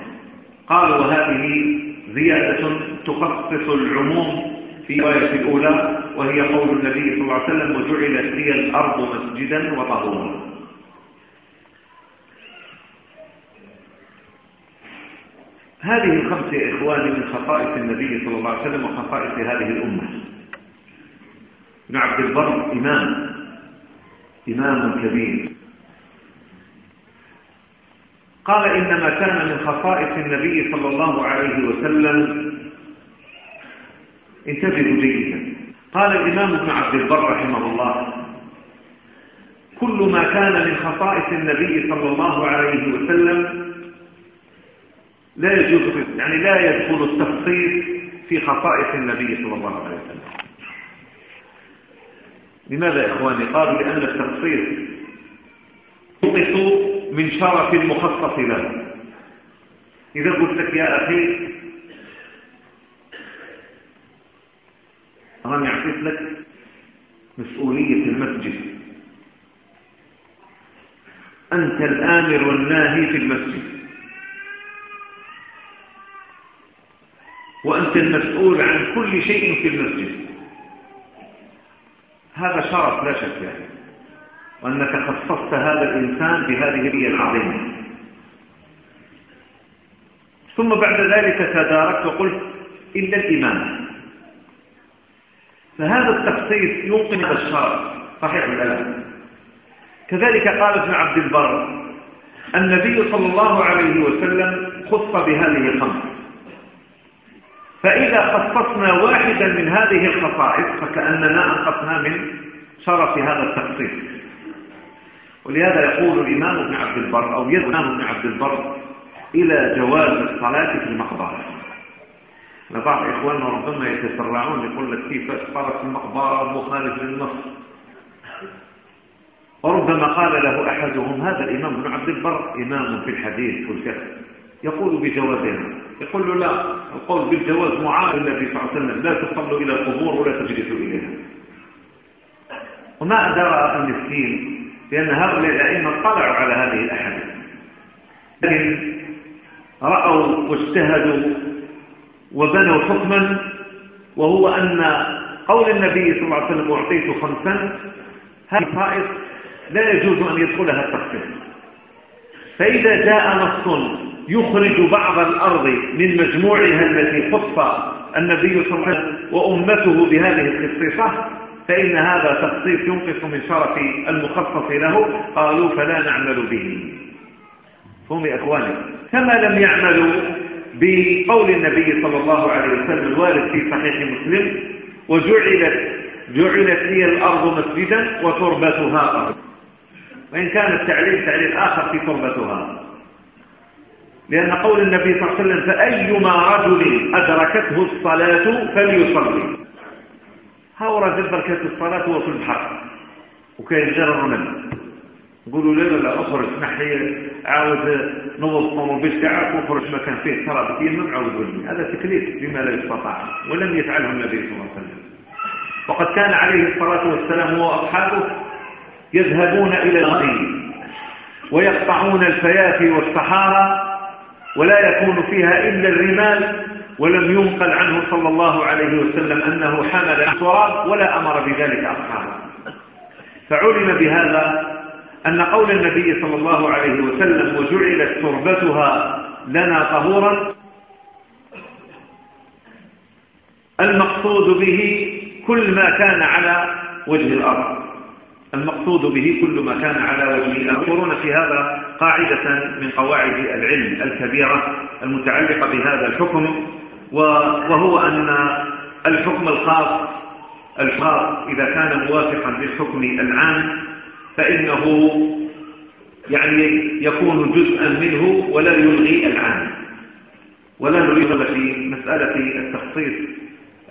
قالوا وهذه زيادة تخصص العموم في رواية الأولى وهي قول النبي صلى الله عليه وسلم وجعلت لي الأرض مسجدا وطهورا هذه الخمسة إخواني من خصائص النبي صلى الله عليه وسلم وخصائص هذه الأمة. ابن عبد البر إمام. إمام كبير. قال إنما كان من خصائص النبي صلى الله عليه وسلم انتبهوا جيدا. قال الإمام ابن عبد البر رحمه الله كل ما كان من خصائص النبي صلى الله عليه وسلم لا يجوز يعني لا يدخل التفصيل في خصائص النبي صلى الله عليه وسلم. لماذا يا إخواني؟ قالوا لأن التقصير ينقص من شرف المخصص له. إذا قلت لك يا أخي راني أعطيت لك مسؤولية المسجد. أنت الآمر والناهي في المسجد. وأنت المسؤول عن كل شيء في المسجد. هذا شرف لا شك يعني. وأنك خصصت هذا الإنسان بهذه الهية العظيمة. ثم بعد ذلك تداركت وقلت إلا الإمام فهذا التخصيص يوقن الشرف صحيح الألم كذلك قال ابن عبد البر النبي صلى الله عليه وسلم خص بهذه الخمس. فإذا خصصنا واحدا من هذه الخصائص فكأننا أنقصنا من شرف هذا التخصيص ولهذا يقول الإمام ابن عبد البر أو يدعم ابن عبد البر إلى جواز الصلاة في المقبرة. لبعض إخواننا ربما يتسرعون يقول لك كيف صارت المقبرة مخالف للنص. وربما قال له أحدهم هذا الإمام ابن عبد البر إمام في الحديث والفقه يقول بجوازها يقول لا. القول بالجواز معارض الذي صلى الله عليه وسلم. لا تصلوا إلى القبور ولا تجلسوا إليها. وما أدرى المسكين لأن هؤلاء الأئمة طلعوا على هذه الأحاديث. لكن رأوا واجتهدوا وبنوا حكما وهو أن قول النبي صلى الله عليه وسلم أعطيت خمسا هذه الفائض لا يجوز أن يدخلها التخفيف. فإذا جاء نص يخرج بعض الأرض من مجموعها التي خصف النبي صلى الله عليه وسلم وأمته بهذه الخصيصة فإن هذا تخصيص ينقص من شرف المخصص له. قالوا فلا نعمل به. هم أخواني كما لم يعملوا بقول النبي صلى الله عليه وسلم الوارد في صحيح مسلم وجعلت جعلت لي الأرض مسجدا وتربتها. أرض وإن كان التعليل تعليل آخر في تربتها. لأن قول النبي صلى الله عليه وسلم فأيما رجل أدركته الصلاة فليصلي. هاورا جدا كانت الصلاة وفي الحق وكان جرر منه يقولوا لا لا أخرج نحي عاود نوض طنوبيش كعاك وخرج مكان فيه ترى بكين من عاود هذا تكليف بما لا يستطاع ولم يفعله النبي صلى الله عليه وسلم. وقد كان عليه الصلاة والسلام وأصحابه يذهبون إلى الغريب ويقطعون الفيافي والصحارى ولا يكون فيها إلا الرمال ولم ينقل عنه صلى الله عليه وسلم أنه حمل التراب ولا أمر بذلك أصحابه. فعلم بهذا أن قول النبي صلى الله عليه وسلم وجعلت تربتها لنا طهورا المقصود به كل ما كان على وجه الأرض. المقصود به كل ما كان على وجه يذكرون في هذا قاعدة من قواعد العلم الكبيرة المتعلقة بهذا الحكم وهو أن الحكم الخاص الخاص إذا كان موافقا للحكم العام فإنه يعني يكون جزءا منه ولا يلغي العام. ولا نريد في مسألة التخصيص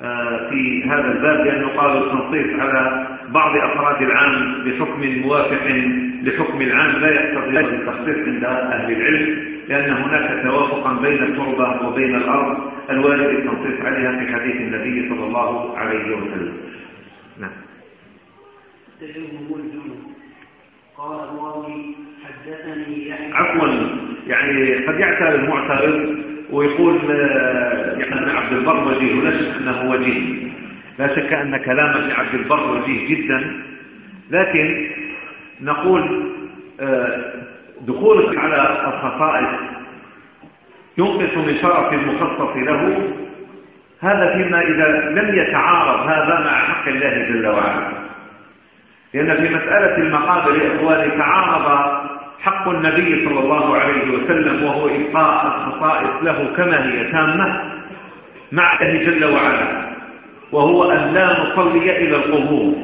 آه، في هذا الباب لأنه قالوا التنصيص على بعض أفراد العام بحكم موافق لحكم العام لا يقتضي التخصيص عند أهل العلم لأن هناك توافقا بين التربة وبين الأرض الوارد التنصيص عليها في حديث النبي صلى الله عليه وسلم. نعم. قال الله حدثني عفوا يعني قد يعترض المعترض ويقول يعني عبد البر وجيه لا شك أنه وجيه. لا شك أن كلاما عبد البر وجيه جدا. لكن نقول آه، دخولك على الخصائص ينقص من شرف المخصص له. هذا فيما إذا لم يتعارض هذا مع حق الله جل وعلا. لأن في مسألة المقابر يا إخواني تعارض حق النبي صلى الله عليه وسلم وهو إبقاء الخصائص له كما هي تامة مع أهل جل وعلا وهو أن لا نصلي إلى القبور.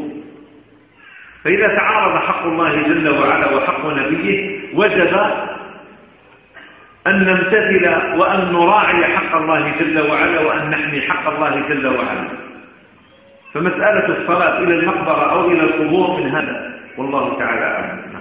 فإذا تعارض حق الله جل وعلا وحق نبيه وجب أن نمتثل وأن نراعي حق الله جل وعلا وأن نحمي حق الله جل وعلا. فمسألة الصلاة إلى المقبرة أو إلى القبور من هذا والله تعالى أعلم.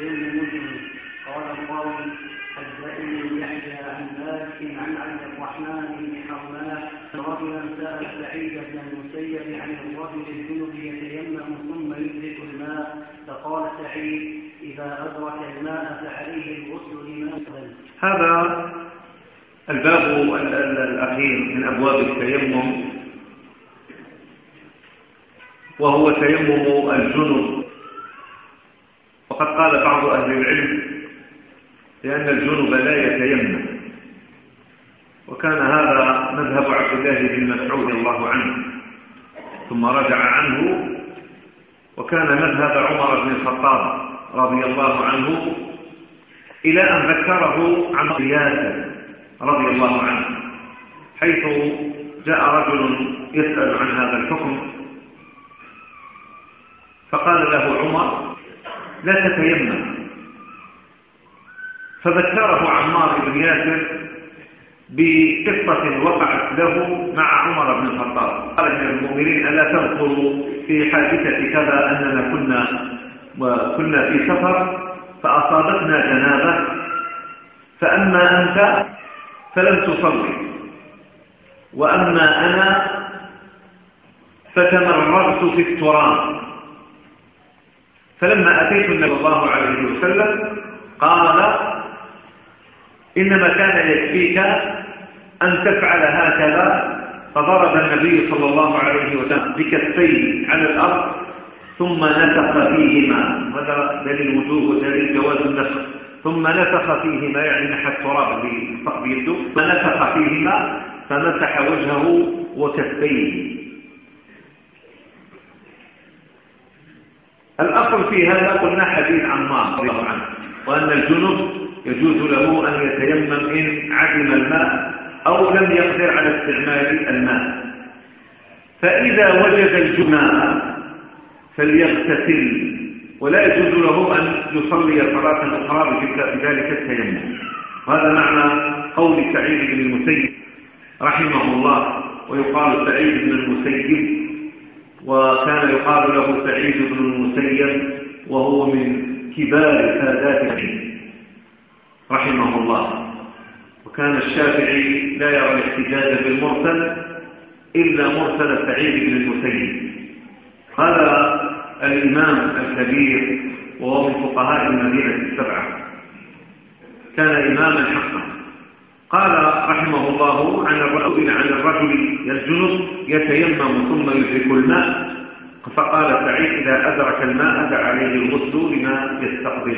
بن مسلم قال القاضي حدثني يحيى عن مالك عن عبد الرحمن بن حرمله رجلا سأل سعيد بن المسيب عن الرجل الجنب يتيمم ثم يدرك الماء فقال سعيد إذا أدرك الماء فعليه الغسل لما هذا الباب الأخير من أبواب التيمم وهو تيمم الجنب. وقد قال بعض أهل العلم لأن الجنب لا يتيمم. وكان هذا مذهب عبد الله بن مسعود الله عنه. ثم رجع عنه وكان مذهب عمر بن الخطاب رضي الله عنه إلى أن ذكره عن قياسة رضي الله عنه حيث جاء رجل يسأل عن هذا الحكم. فقال له عمر لا تتيمم فذكره عمار بن ياسر بقصة وقعت له مع عمر بن الخطاب. قال من المؤمنين ألا تذكروا في حادثة كذا أننا كنا وكنا في سفر فأصابتنا جنابة. فأما أنت فلم تصلي. وأما أنا فتمررت في التراب. فلما أتيت النبي الله عليه وسلم قال إنما كان يكفيك أن تفعل هكذا فضرب النبي صلى الله عليه وسلم بكفيه على الأرض ثم نفخ فيهما. هذا دليل وجوه ودليل جواز النفخ ثم نفخ فيهما يعني نحى التراب بيده فنفخ فيهما فمسح وجهه وكفيه. الأصل في هذا قلنا حديث عمار رضي الله عنه. وأن الجنوب يجوز له أن يتيمم إن عدم الماء أو لم يقدر على استعمال الماء. فإذا وجد الجماء فليغتسل ولا يجوز له أن يصلي صلاة أخرى بذلك التيمم. وهذا معنى قول سعيد بن المسيب رحمه الله ويقال سعيد بن المسيب وكان يقال له سعيد بن المسيب وهو من كبار سادات الدين رحمه الله. وكان الشافعي لا يرى الاحتجاج بالمرسل إلا مرسل سعيد بن المسيب. هذا الإمام الكبير وهو من فقهاء المدينة السبعة. كان إماما حقا. قال رحمه الله عن الرجل عن الرجل يسجنب يتيمم ثم يدرك الماء. فقال سعيد إذا أدرك الماء فعليه الغسل لما يستقبل.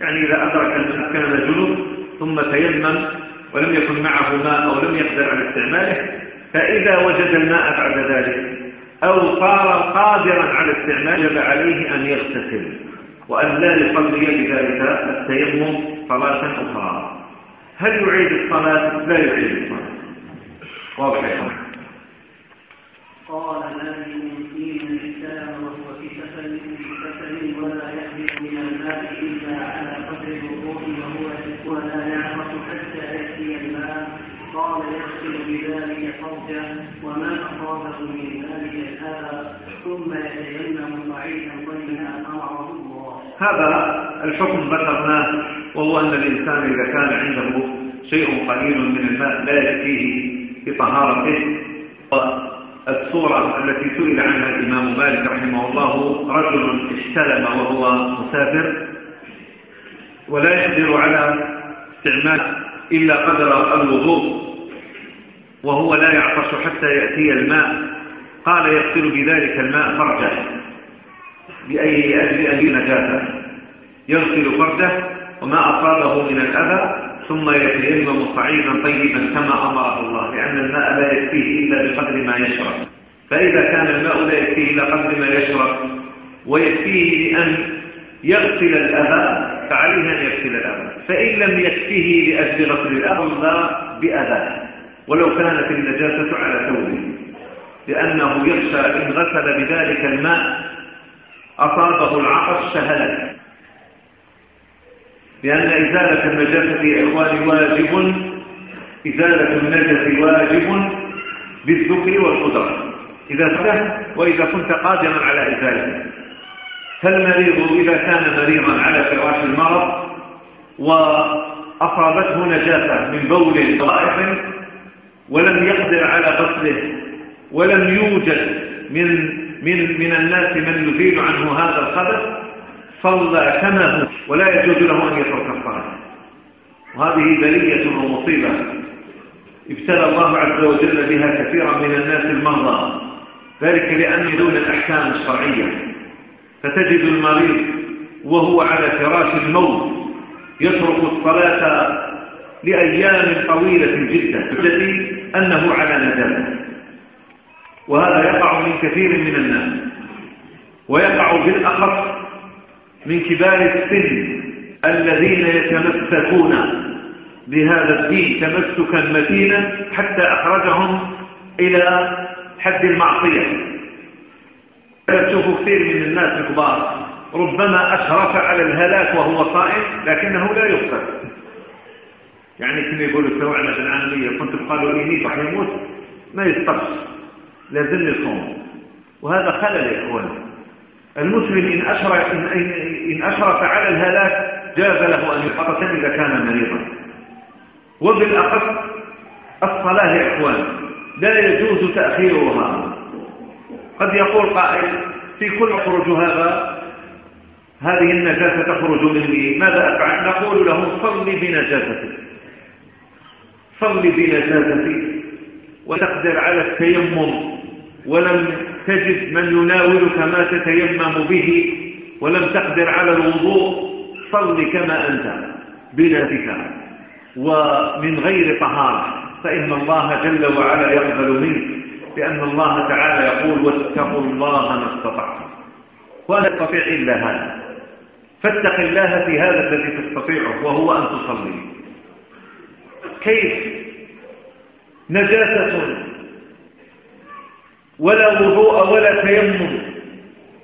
يعني إذا أدرك الماء كان جنوب ثم تيمم ولم يكن معه ماء أو لم يقدر على استعماله فإذا وجد الماء بعد ذلك أو صار قادرا على استعماله يجب عليه أن يغتسل وأن لا يصلي بذلك التيمم صلاة أخرى. هل يعيد الصلاة؟ لا يعيد الصلاة. واضح قال لا يمكن الإسلام وكسفا كسفا ولا من الماء إلا على قدر وهو ولا حتى يأتي الماء. قال يغسل بذلك وما أصابه من ذلك الآب. ثم يتيمم بعيدا هذا الحكم ذكرناه وهو أن الإنسان إذا كان عنده شيء قليل من الماء لا يأتيه بطهارته والصورة التي سئل عنها الإمام مالك رحمه الله رجل احتلم وهو مسافر ولا يقدر على استعمال إلا قدر الوضوء وهو لا يعطش حتى يأتي الماء. قال يغسل بذلك الماء فرجه. بأي أجل نجاسة. يغسل فرده وما أصابه من الأذى ثم يتيمم صعيدا طيبا كما أمره الله لأن الماء لا يكفيه إلا بقدر ما يشرب. فإذا كان الماء لا يكفيه إلا قدر ما يشرب ويكفيه لأن يغسل الأذى فعليه أن يغسل الأذى. فإن لم يكفيه لأجل غسل الأذى لا بأذى ولو كانت النجاسة على ثوبه لأنه يخشى إن غسل بذلك الماء أصابه العقل سهلا. لأن إزالة النجاسة يا إخواني واجب إزالة النجاسة واجب بالذكر والقدرة إذا سهل وإذا كنت قادرا على إزالته. فالمريض إذا كان مريضا على فراش المرض وأصابته نجاسة من بول ضائف ولم يقدر على غسله ولم يوجد من من, من الناس من يزيل عنه هذا الخبث صلى كما ولا يجوز له أن يترك الصلاه وهذه بلية ومصيبة. ابتلى الله عز وجل بها كثيرا من الناس المرضى. ذلك لأن دون الأحكام الشرعية. فتجد المريض وهو على فراش الموت يترك الصلاة لأيام طويلة جدا. التي أنه على ندامه. وهذا يقع من كثير من الناس. ويقع بالأخص من كبار السن الذين يتمسكون بهذا الدين تمسكا متينا حتى أخرجهم إلى حد المعصية. تشوف كثير من الناس الكبار. ربما أشرف على الهلاك وهو صائم لكنه لا يفتر يعني كما يقولوا التوعمة العامية كنت بقالوا إني بحر يموت ما يستقص. لا ذل صوم وهذا خلل يا إخوان المسلم إن أشرف, إن أشرف على الهلاك جاز له أن يقتل إذا كان مريضا. وبالأخص الصلاة يا إخوان. لا يجوز تأخيرها قد يقول قائل في كل خروج هذا هذه النجاسة تخرج مني. ماذا أفعل؟ نقول له صل بنجاستك. صل بنجاستك وتقدر على التيمم. ولم تجد من يناولك ما تتيمم به ولم تقدر على الوضوء صل كما أنت بلا فكرة ومن غير طهارة فإن الله جل وعلا يقبل منك لأن الله تعالى يقول واتقوا الله ما استطعتم. ولا تستطيع إلا هذا. فاتق الله في هذا الذي تستطيعه وهو أن تصلي. كيف؟ نجاسة ولا وضوء ولا تيمم.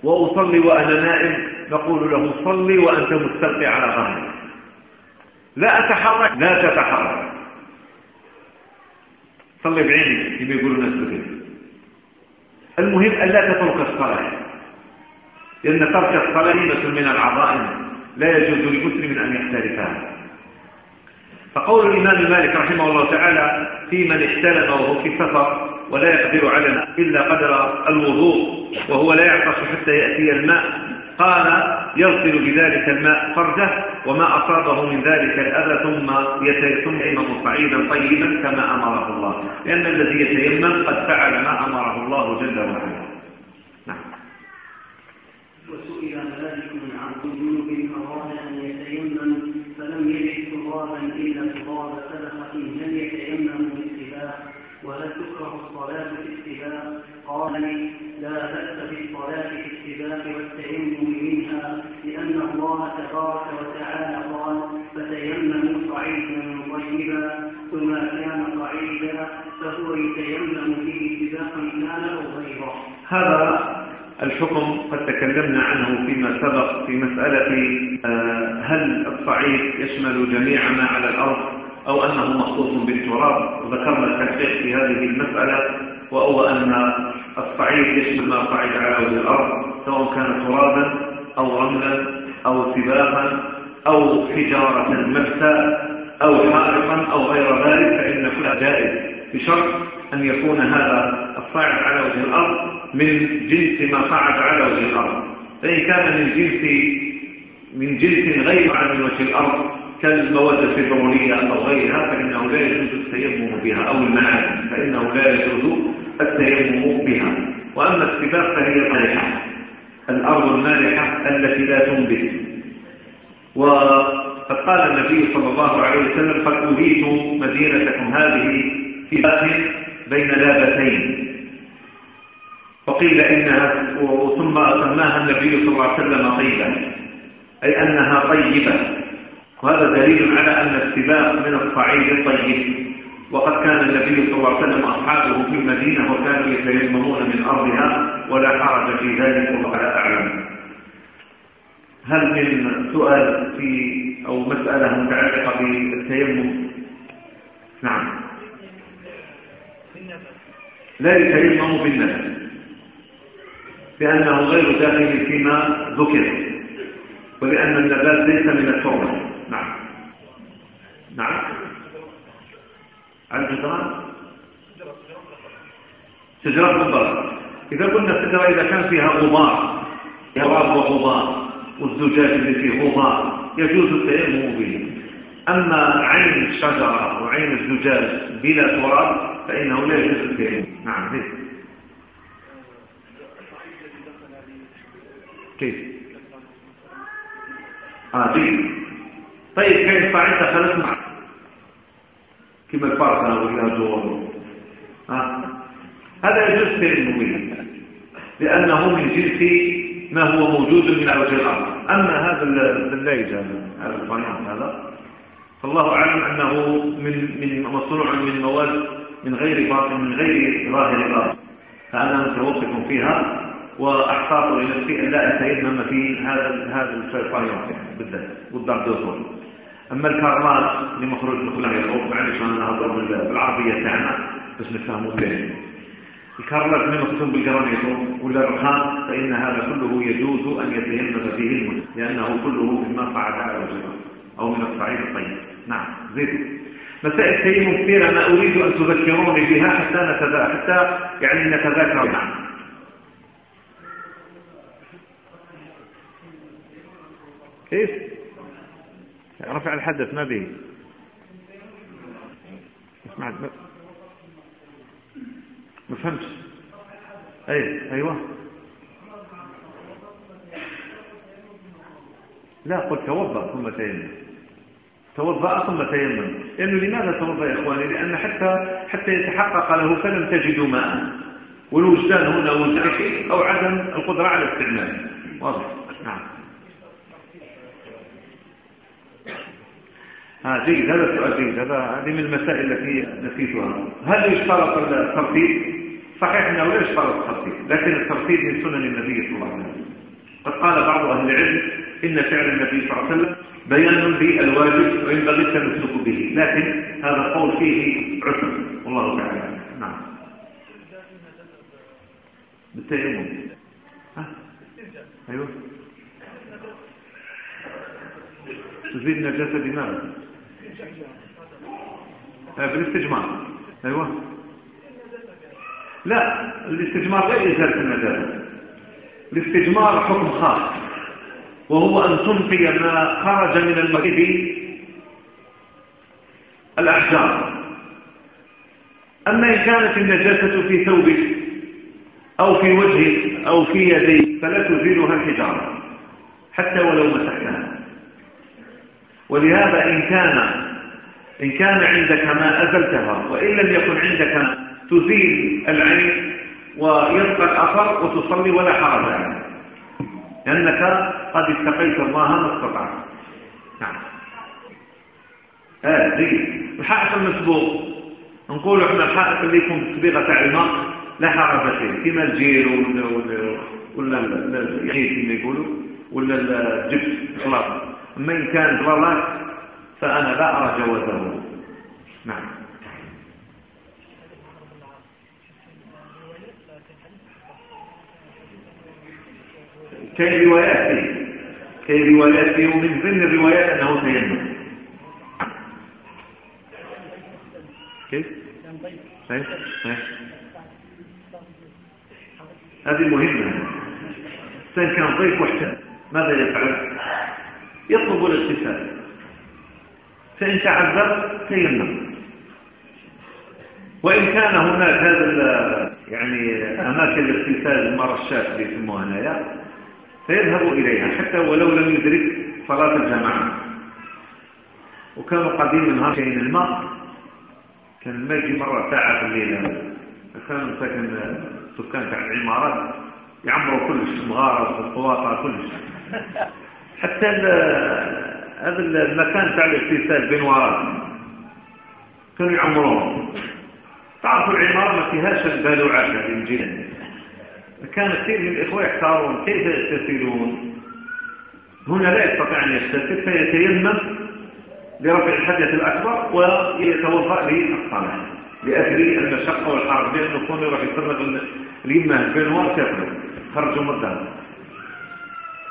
وأصلي وأنا نائم. نقول له صلي وأنت مستلقي على ظهرك لا أتحرك. لا تتحرك. صلي بعينك كما يقول الناس المهم ألا تترك الصلاة. لأن ترك الصلاة مثل من العظائم. لا يجوز لمسلم أن يحترفها. فقول الإمام مالك رحمه الله تعالى في من احتلم وهو في السفر ولا يقدر علنا إلا قدر الوضوء وهو لا يعطس حتى يأتي الماء. قال يغسل بذلك الماء فرده وما أصابه من ذلك الأذى ثم يتيمم صعيدا طيبا كما أمره الله. لأن الذي يتيمم قد فعل ما أمره الله جل وعلا. نعم. وسئل ذلك عن قلوب أراد أن يتيمم فلم يجد ترابا إلا تراب فدخ فيه ولا تكره الصلاة في باتباع قال لا بأس بالصلاة باتباع والتيمم منها لأن الله تبارك وتعالى قال فتيمموا صعيدا طيبا ثم كان صعيدا فهو يتيمم به سباقا كان له غيره. هذا الحكم قد تكلمنا عنه فيما سبق في مسألة آه، هل الصعيد يشمل جميع ما على الأرض؟ أو أنه مخصوص بالتراب. وذكرنا التحقيق في هذه المسألة وهو أن الصعيد يشمل ما صعد على وجه الأرض سواء كان ترابا أو رملا أو سباقا أو حجارة مبتى أو حائطا أو غير ذلك فإن كل جائز بشرط أن يكون هذا الصاعد على وجه الأرض من جنس ما صعد على وجه الأرض. فإن كان من جنس من جنس غير عن وجه الأرض كالمواد الفطرونية أو غيرها فإنه لا يجوز التيمم بها أو المعادن فإنه لا يجوز التيمم بها. وأما السباق فهي مالحة الأرض المالحة التي لا تنبت. وقد قال النبي صلى الله عليه وسلم فأهيت مدينتكم هذه سباق بين لابتين. وقيل إنها ثم أسماها النبي صلى الله عليه وسلم طيبة أي أنها طيبة. وهذا دليل على أن السباق من الصعيد الطيب. وقد كان النبي صلى الله عليه وسلم أصحابه في المدينة وكانوا يتيممون من أرضها ولا حرج في ذلك وعلى أعلم. هل من سؤال في أو مسألة متعلقة بالتيمم؟ نعم. لا يتيمم بالنفس لأنه غير داخل فيما ذكر. ولأن النبات ليس من التربة نعم. نعم. عن جدران شجرات مضرة إذا قلنا الشجرة إذا كان فيها غبار يراب وغبار والزجاج اللي فيه غبار يجوز التيمم به. أما عين الشجرة وعين الزجاج بلا تراب فإنه لا يجوز التيمم. نعم. ليه؟ كيف؟ عادي طيب كيف فعلت خلص معك كما فعلت أنا وإلى زور هذا يجوز في المبين لأنه من جنس ما هو موجود من وجه الأرض۔ أما هذا الذي هذا الفريق نعم، هذا. فالله أعلم أنه من من مصنوع من مواد من غير باطن من غير ظاهر الأرض. فأنا متوقف فيها. واحتاطوا لنفسي أن لا ان مما في هذا هذا الشيطان يوقع بالذات قدام يوصل أما الكارمات لمخرج مخلع الخوف معلش أنا هضرب بالعربية تاعنا بس نفهموا ثاني الكارلات من مختوم بالقرانيط ولا الرخام فإن هذا كله يجوز أن يتيمم فيه المدى لأنه كله مما فعل على وجهه. أو من الصعيد الطيب. نعم زيد مسائل التيمم كثيرة أنا أريد أن تذكروني بها حتى نتذا... حتى يعني نتذاكر. نعم. إيش رفع الحدث ما به اسمع ما فهمتش. أي أيوة. لا قل توضأ ثم تيمم. توضأ ثم تيمم. لأنه لماذا توضأ يا إخواني؟ لأن حتى حتى يتحقق له فلم تجد ماء. والوجدان هنا وجدان أو عدم القدرة على استعماله واضح. هذه هذا السؤال هذا هذه من المسائل التي نسيتها هل يشترط الترتيب؟ صحيح انه لا يشترط الترتيب لكن الترتيب من سنن النبي صلى الله عليه وسلم۔ قد قال بعض أهل العلم ان فعل النبي صلى الله عليه وسلم بيان بالواجب وينبغي التمسك به. لكن هذا القول فيه عسر والله تعالى نعم. بالتيمم أيوه. تزيد النجاسه بماذا طيب، بالاستجمار أيوه. لا الاستجمار غير إزالة النجاسه الاستجمار حكم خاص وهو أن تنقي ما خرج من المريض الأحجار. أما إن كانت النجاسة في ثوبك أو في وجهك أو في يديك فلا تزيلها الحجاره حتى ولو مسحتها ولهذا إن كان إن كان عندك ما أزلتها وإن لم يكن عندك تزيل العين ويبقى الأثر وتصلي ولا حرج عليك. لأنك قد اتقيت الله ما استطعت. نعم. آه، هذه الحائط المسبوق. نقول إحنا الحائط اللي يكون بصبيغه تاع الماء لا حرج فيه. كما الجير ولا ولا الغيث اللي يقولوا ولا الجبس خلاص أما إن كان بلاط فأنا لا أرى جوازه نعم كي روايات كي كالروايات ومن ضمن الروايات أنه تيمم كيف؟ كيف؟ هذه مهمة الإنسان كان ضيف وحده ماذا يفعل؟ يطلب الاغتسال فإن تعذر تيمم وإن كان هناك هذا يعني أماكن الاغتسال المرشات اللي يسموها هنايا فيذهب إليها. حتى ولو لم يدرك صلاة الجماعة. وكانوا قديم نهار كاين الماء. كان الماء يجي مرة ساعة في الليل. كانوا ساكن سكان تاع العمارات يعمروا كلش مغارة كل كلش. حتى هذا المكان تاع الاغتسال بين وراء. كانوا يعمروه تعرفوا العمارة ما فيهاش البالوعة في الجنة كان كثير من الإخوة يحتارون كيف يغتسلون؟ هنا لا يستطيع أن يغتسل فيتيمم لرفع الحدث الأكبر ويتوضأ للصلاة لأجل المشقة والحرب. لأنه كون يروح يتسلق اليمة. بين وراء خرجوا من الدار.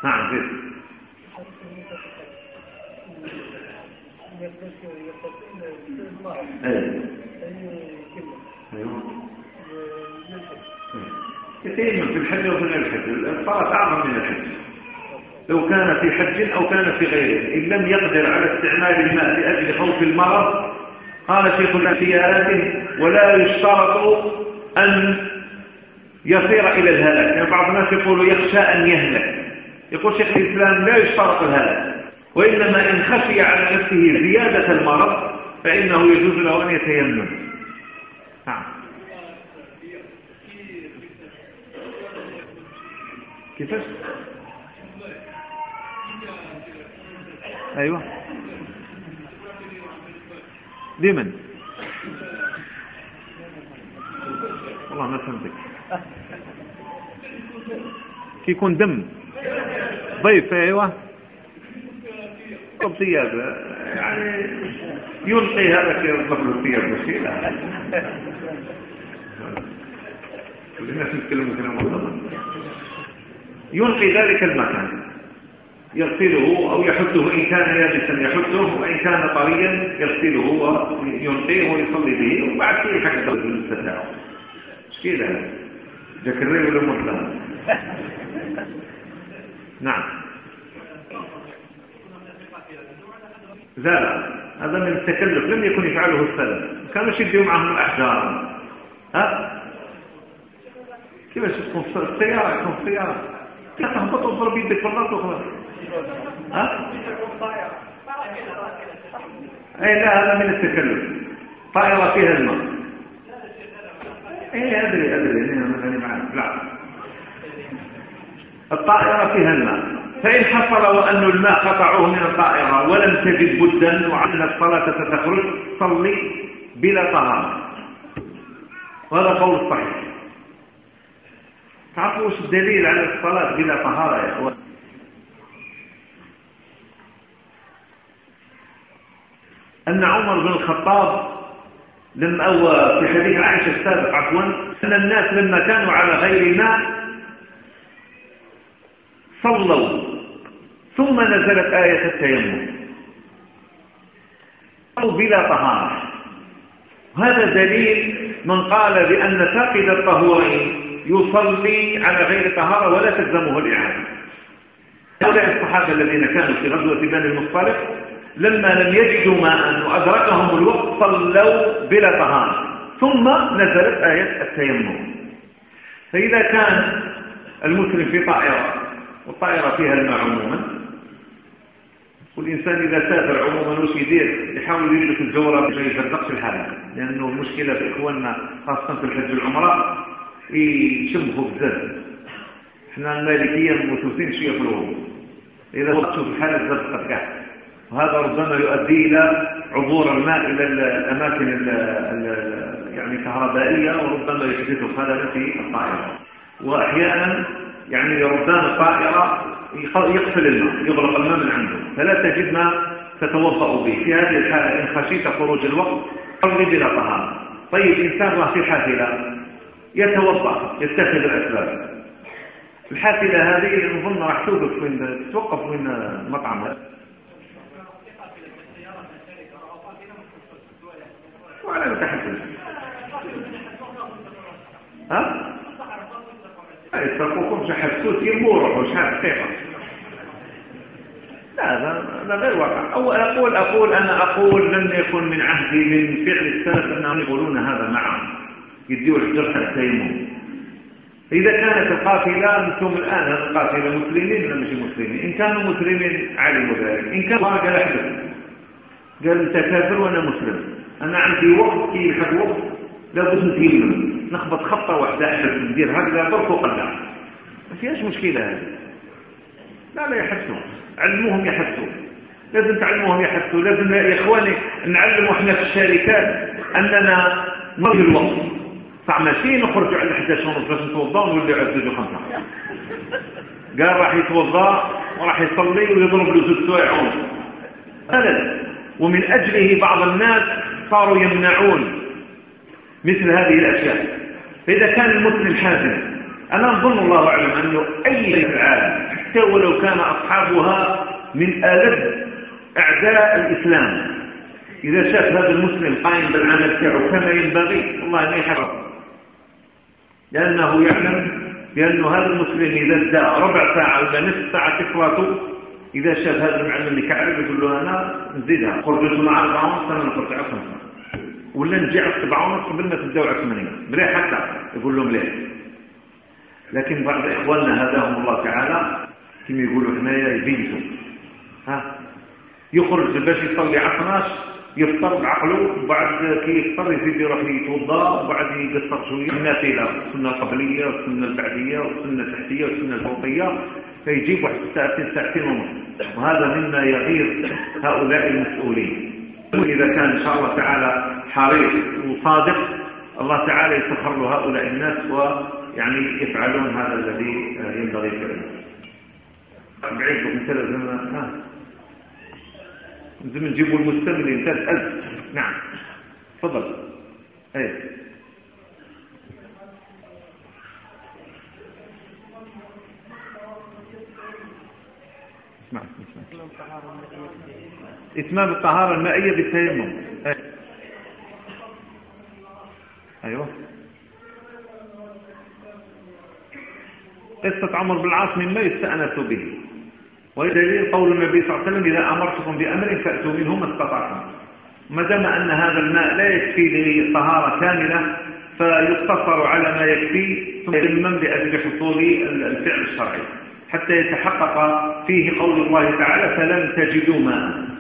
نعم زيت كثير من في الحج وفي الحج الصلاة أعظم من الحج لو كان في حج أو كان في غيره إن لم يقدر على استعمال الماء لأجل خوف المرض قال شيخ الأنفياته ولا يشترط أن يصير إلى الهلاك يعني بعض الناس يقولوا يخشى أن يهلك يقول شيخ الإسلام لا يشترط الهلاك وإنما إن خفي على نفسه زيادة المرض فإنه يجوز له أن يتيمم. نعم. كيفاش أيوة. لمن؟ والله ما فهمتك. كيكون دم. ضيف أيوة. الطيب يعني يلقي هذا في الضبط المسيلة الناس يتكلموا كلام مرتبط يلقي ذلك المكان. يغسله أو يحده إن كان يابسا يحده وإن كان طريا يغسله وينقيه ويصلي به وبعد كل حاجة درجة الاستدعاء مشكلة ذكرني ولا نعم. لا لا هذا من التكلف. لم يكن يفعله السلف. كانوا يشدوا معهم الأحجار ها؟ كيف تكون في السيارة؟ تكون في السيارة. تهبط وضرب يدك في الأرض ها؟ أي لا هذا من التكلف. طائرة فيها الماء اي أدري أدري. أنا معك. لا. الطائرة فيها الماء فإن حصل وأن الماء قطعوه من الطائرة ولم تجد بدا وعن الصلاة ستخرج صلي بلا طهارة. وهذا قول الصحيح تعرفوا وش الدليل على الصلاة بلا طهارة يا أخوان؟ أن عمر بن الخطاب لما أوى في حديث عائشة السابق عفوا أن الناس لما كانوا على غير ماء صلوا. ثم نزلت آية التيمم. أو بلا طهارة. هذا دليل من قال بأن فاقد الطهور يصلي على غير طهارة ولا تلزمه الإعادة. هؤلاء الصحابة الذين كانوا في غزوة بني المصطلق لما لم يجدوا ماء وأدركهم الوقت صلوا بلا طهارة. ثم نزلت آية التيمم. فإذا كان المسلم في طائرة والطائرة فيها الماء عموما. والإنسان إذا سافر عموما وش يدير؟ يحاول يجلس الجورة بشيء يفرق في الحالة لأنه المشكلة في إخواننا خاصة في الحج والعمرة يشمخوا بزاف إحنا المالكية متوسين شيء في الوضوء إذا وقتوا في حالة زرقة كحت وهذا ربما يؤدي إلى عبور الماء إلى الأماكن ال يعني كهربائية وربما يحدث خلل في الطائرة. وأحيانا يعني إذا الطائرة طائرة يقفل الماء يغلق الماء من عنده. فلا تجد ما تتوضأ به. في هذه الحالة إن خشيت خروج الوقت قبل بلا طهارة. طيب إنسان راح في حافلة يتوضأ يتخذ الأسباب. الحافلة هذه اللي راح توقف من توقف من مطعم وعلى متحفل ها؟ ما يتفقكمش حسوس يمور مش حقيقه لا هذا غير واقع. أو أقول أقول أنا أقول لم يكن من عهدي من فعل السلف أنهم يقولون هذا معهم. يديوا الحجر حتى يموت إذا كانت القافلة أنتم الآن القافلة مسلمين ولا مش مسلمين؟ إن كانوا مسلمين علموا ذلك. إن كان قال أحدث قال أنت كافر وأنا مسلم. أنا عندي وقت كيحد وقت. لو بدنا ندير نخبط خطة واحدة إحنا ندير هكذا بركو قلع ما فيهاش مشكلة هذه. لا لا يحسوا علموهم يحسوا لازم تعلموهم يحسوا لازم يا إخواني نعلم إحنا في الشركات أننا نضيع الوقت. صح ماشي نخرجوا على 11 ونص باش نتوضى ونولي على 2 وخمسة قال راح يتوضأ وراح يصلي ويضرب له زوج سوايع ومن أجله بعض الناس صاروا يمنعون. مثل هذه الأشياء. فإذا كان المسلم حازم أنا أظن الله أعلم أنه أي أفعال حتى ولو كان أصحابها من ألد أعداء الإسلام. إذا شاف هذا المسلم قائم بالعمل تاعه كما ينبغي والله ما يحرم. لأنه يعلم بأن هذا المسلم إذا ادى ربع ساعة ولا نصف ساعة تكراته إذا شاف هذا المعلم اللي كعب يقول له أنا نزيدها خرجت مع أربعة سنة نقطع خمسة ولا نجيع طبعونا قبلنا في تبداو عثمانية مليح حتى. يقول لهم ليه؟ لكن بعض إخواننا هداهم الله تعالى كما يقولوا هنايا يبيتوا ها؟ يخرج باش يصلي على 12 يفطر بعقله وبعد كي يفطر يزيد يروح يتوضا وبعد يقصر شوية. النافله السنة القبليه والسنة البعدية والسنة التحتيه والسنة الفوقية. فيجيب واحد ساعتين ساعتين ونص. وهذا مما يغير هؤلاء المسؤولين. وإذا كان إن شاء الله تعالى حريص وصادق الله تعالى يسخر له هؤلاء الناس ويعني يفعلون هذا الذي ينبغي فعله. بعيد مثلا زمان لازم آه. نجيبوا المستملي ثلاث ألف. نعم. تفضل. إيه. اسمع اسمع إتمام الطهارة المائية بالتيمم. أيوه. قصة عمر بن العاص مما يستأنس به؟ ودليل قول النبي صلى الله عليه وسلم إذا أمرتكم بأمر فأتوا منه ما استطعتم. ما دام أن هذا الماء لا يكفي لطهارة كاملة فيقتصر على ما يكفي ثم يتمم لأجل حصول الفعل الشرعي. حتى يتحقق فيه قول الله تعالى فلم تجدوا ماء.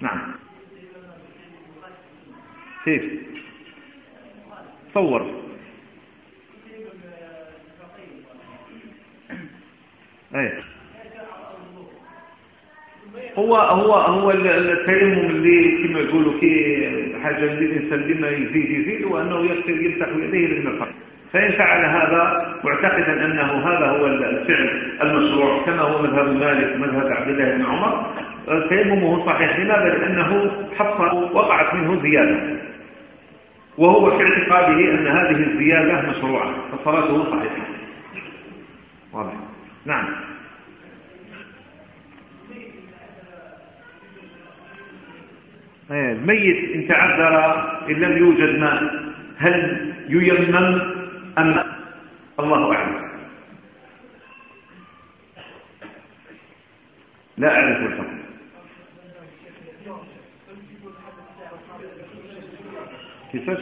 نعم. كيف؟ صور. إيه. هو هو هو التيمم اللي كما يقولوا كي حاجة اللي الانسان لما يزيد يزيد وأنه يكثر يمسح يديه للمرفق. فيفعل هذا معتقدا أنه هذا هو الفعل المشروع كما هو مذهب مالك مذهب عبد الله بن عمر. فيلمه صحيح لماذا؟ لأنه حصل وقعت منه زيادة. وهو في اعتقاده أن هذه الزيادة مشروعة فصلاته صحيحة. واضح. نعم. آه، الميت إن تعذر إن لم يوجد ماء هل ييمم؟ أما الله أعلم. لا أعرف الحكم كيفاش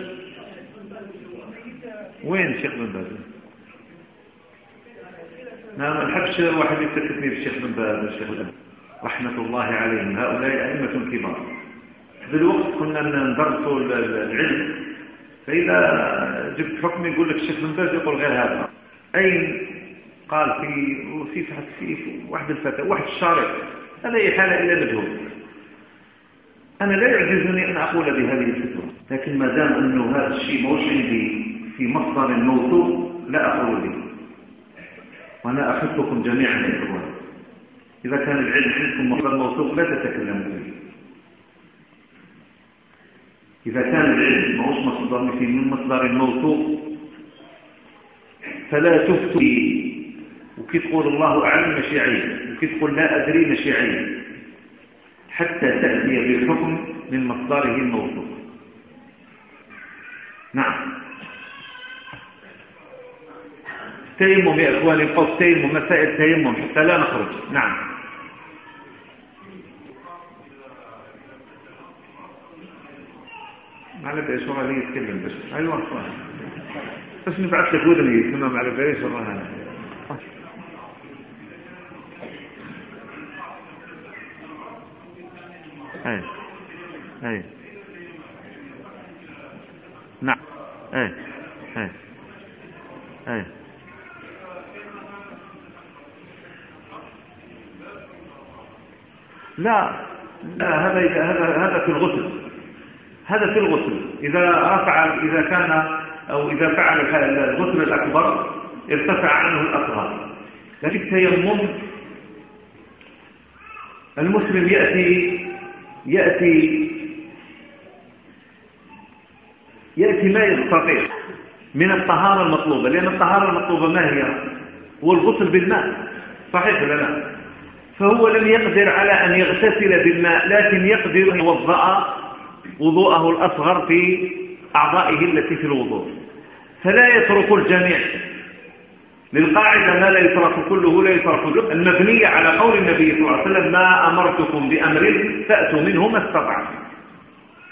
وين الشيخ بن باز؟ نعم، ما نحبش واحد يتكتني بالشيخ بن باز الشيخ بن رحمة الله عليهم. هؤلاء أئمة كبار. في الوقت كنا ندرس العلم. فإذا جبت حكم يقول لك الشيخ بن باز يقول غير هذا. أين؟ قال في في في واحد الفتى واحد الشارع. هذا حالة إلى مجهول أنا لا يعجزني أن أقول بهذه الفتوى. لكن ما دام أنه هذا الشيء موش عندي في مصدر موثوق لا أقول به. وأنا أخذتكم جميعا يا إخوان. إذا كان العلم عندكم مصدر موثوق لا تتكلموا به. إذا كان العلم موش مصدر مثل من مصدر موثوق فلا تفتي وكي تقول الله أعلم ماشي عيب وكي تقول لا أدري ماشي عيب حتى تأتي بالحكم من مصدره الموثوق نعم تيمم يا إخواني قوس تيمم مسائل تيمم حتى لا نخرج نعم على بإيش والله لي يتكلم بس أيوة صح بس نفعت تقول لي يتكلم على بإيش والله أي أي نعم أي أي أي لا لا هذا هذا هذا في الغسل هذا في الغسل. إذا رفع إذا كان أو إذا فعل الغسل الأكبر ارتفع عنه الأصغر. لكن التيمم المسلم يأتي يأتي يأتي ما يستطيع من الطهارة المطلوبة لأن الطهارة المطلوبة ما هي؟ هو الغسل بالماء. صحيح ولا لا؟ فهو لم يقدر على أن يغتسل بالماء لكن يقدر أن يوضأ وضوءه الأصغر في أعضائه التي في الوضوء. فلا يترك الجميع. للقاعدة ما لا يترك كله لا يترك كله المبنية على قول النبي صلى الله عليه وسلم ما أمرتكم بأمر فأتوا منه ما استطعتم.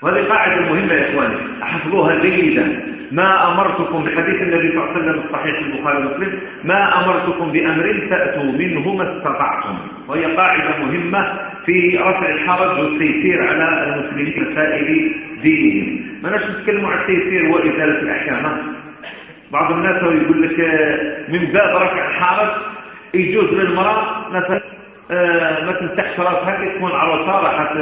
وهذه قاعدة مهمة يا إخواني. أحفظوها جيدا. ما أمرتكم بحديث النبي صلى الله عليه وسلم الصحيح البخاري ومسلم. ما أمرتكم بأمر تأتوا منه ما استطعتم. وهي قاعدة مهمة في رفع الحرج والتيسير على المسلمين مسائل دينهم. ما ناش نتكلموا عن التيسير وإزالة الأحكام. بعض الناس يقول لك من باب رفع الحرج يجوز للمرأة مثلا آه، ما تنتحش راسها تكون عروسة راح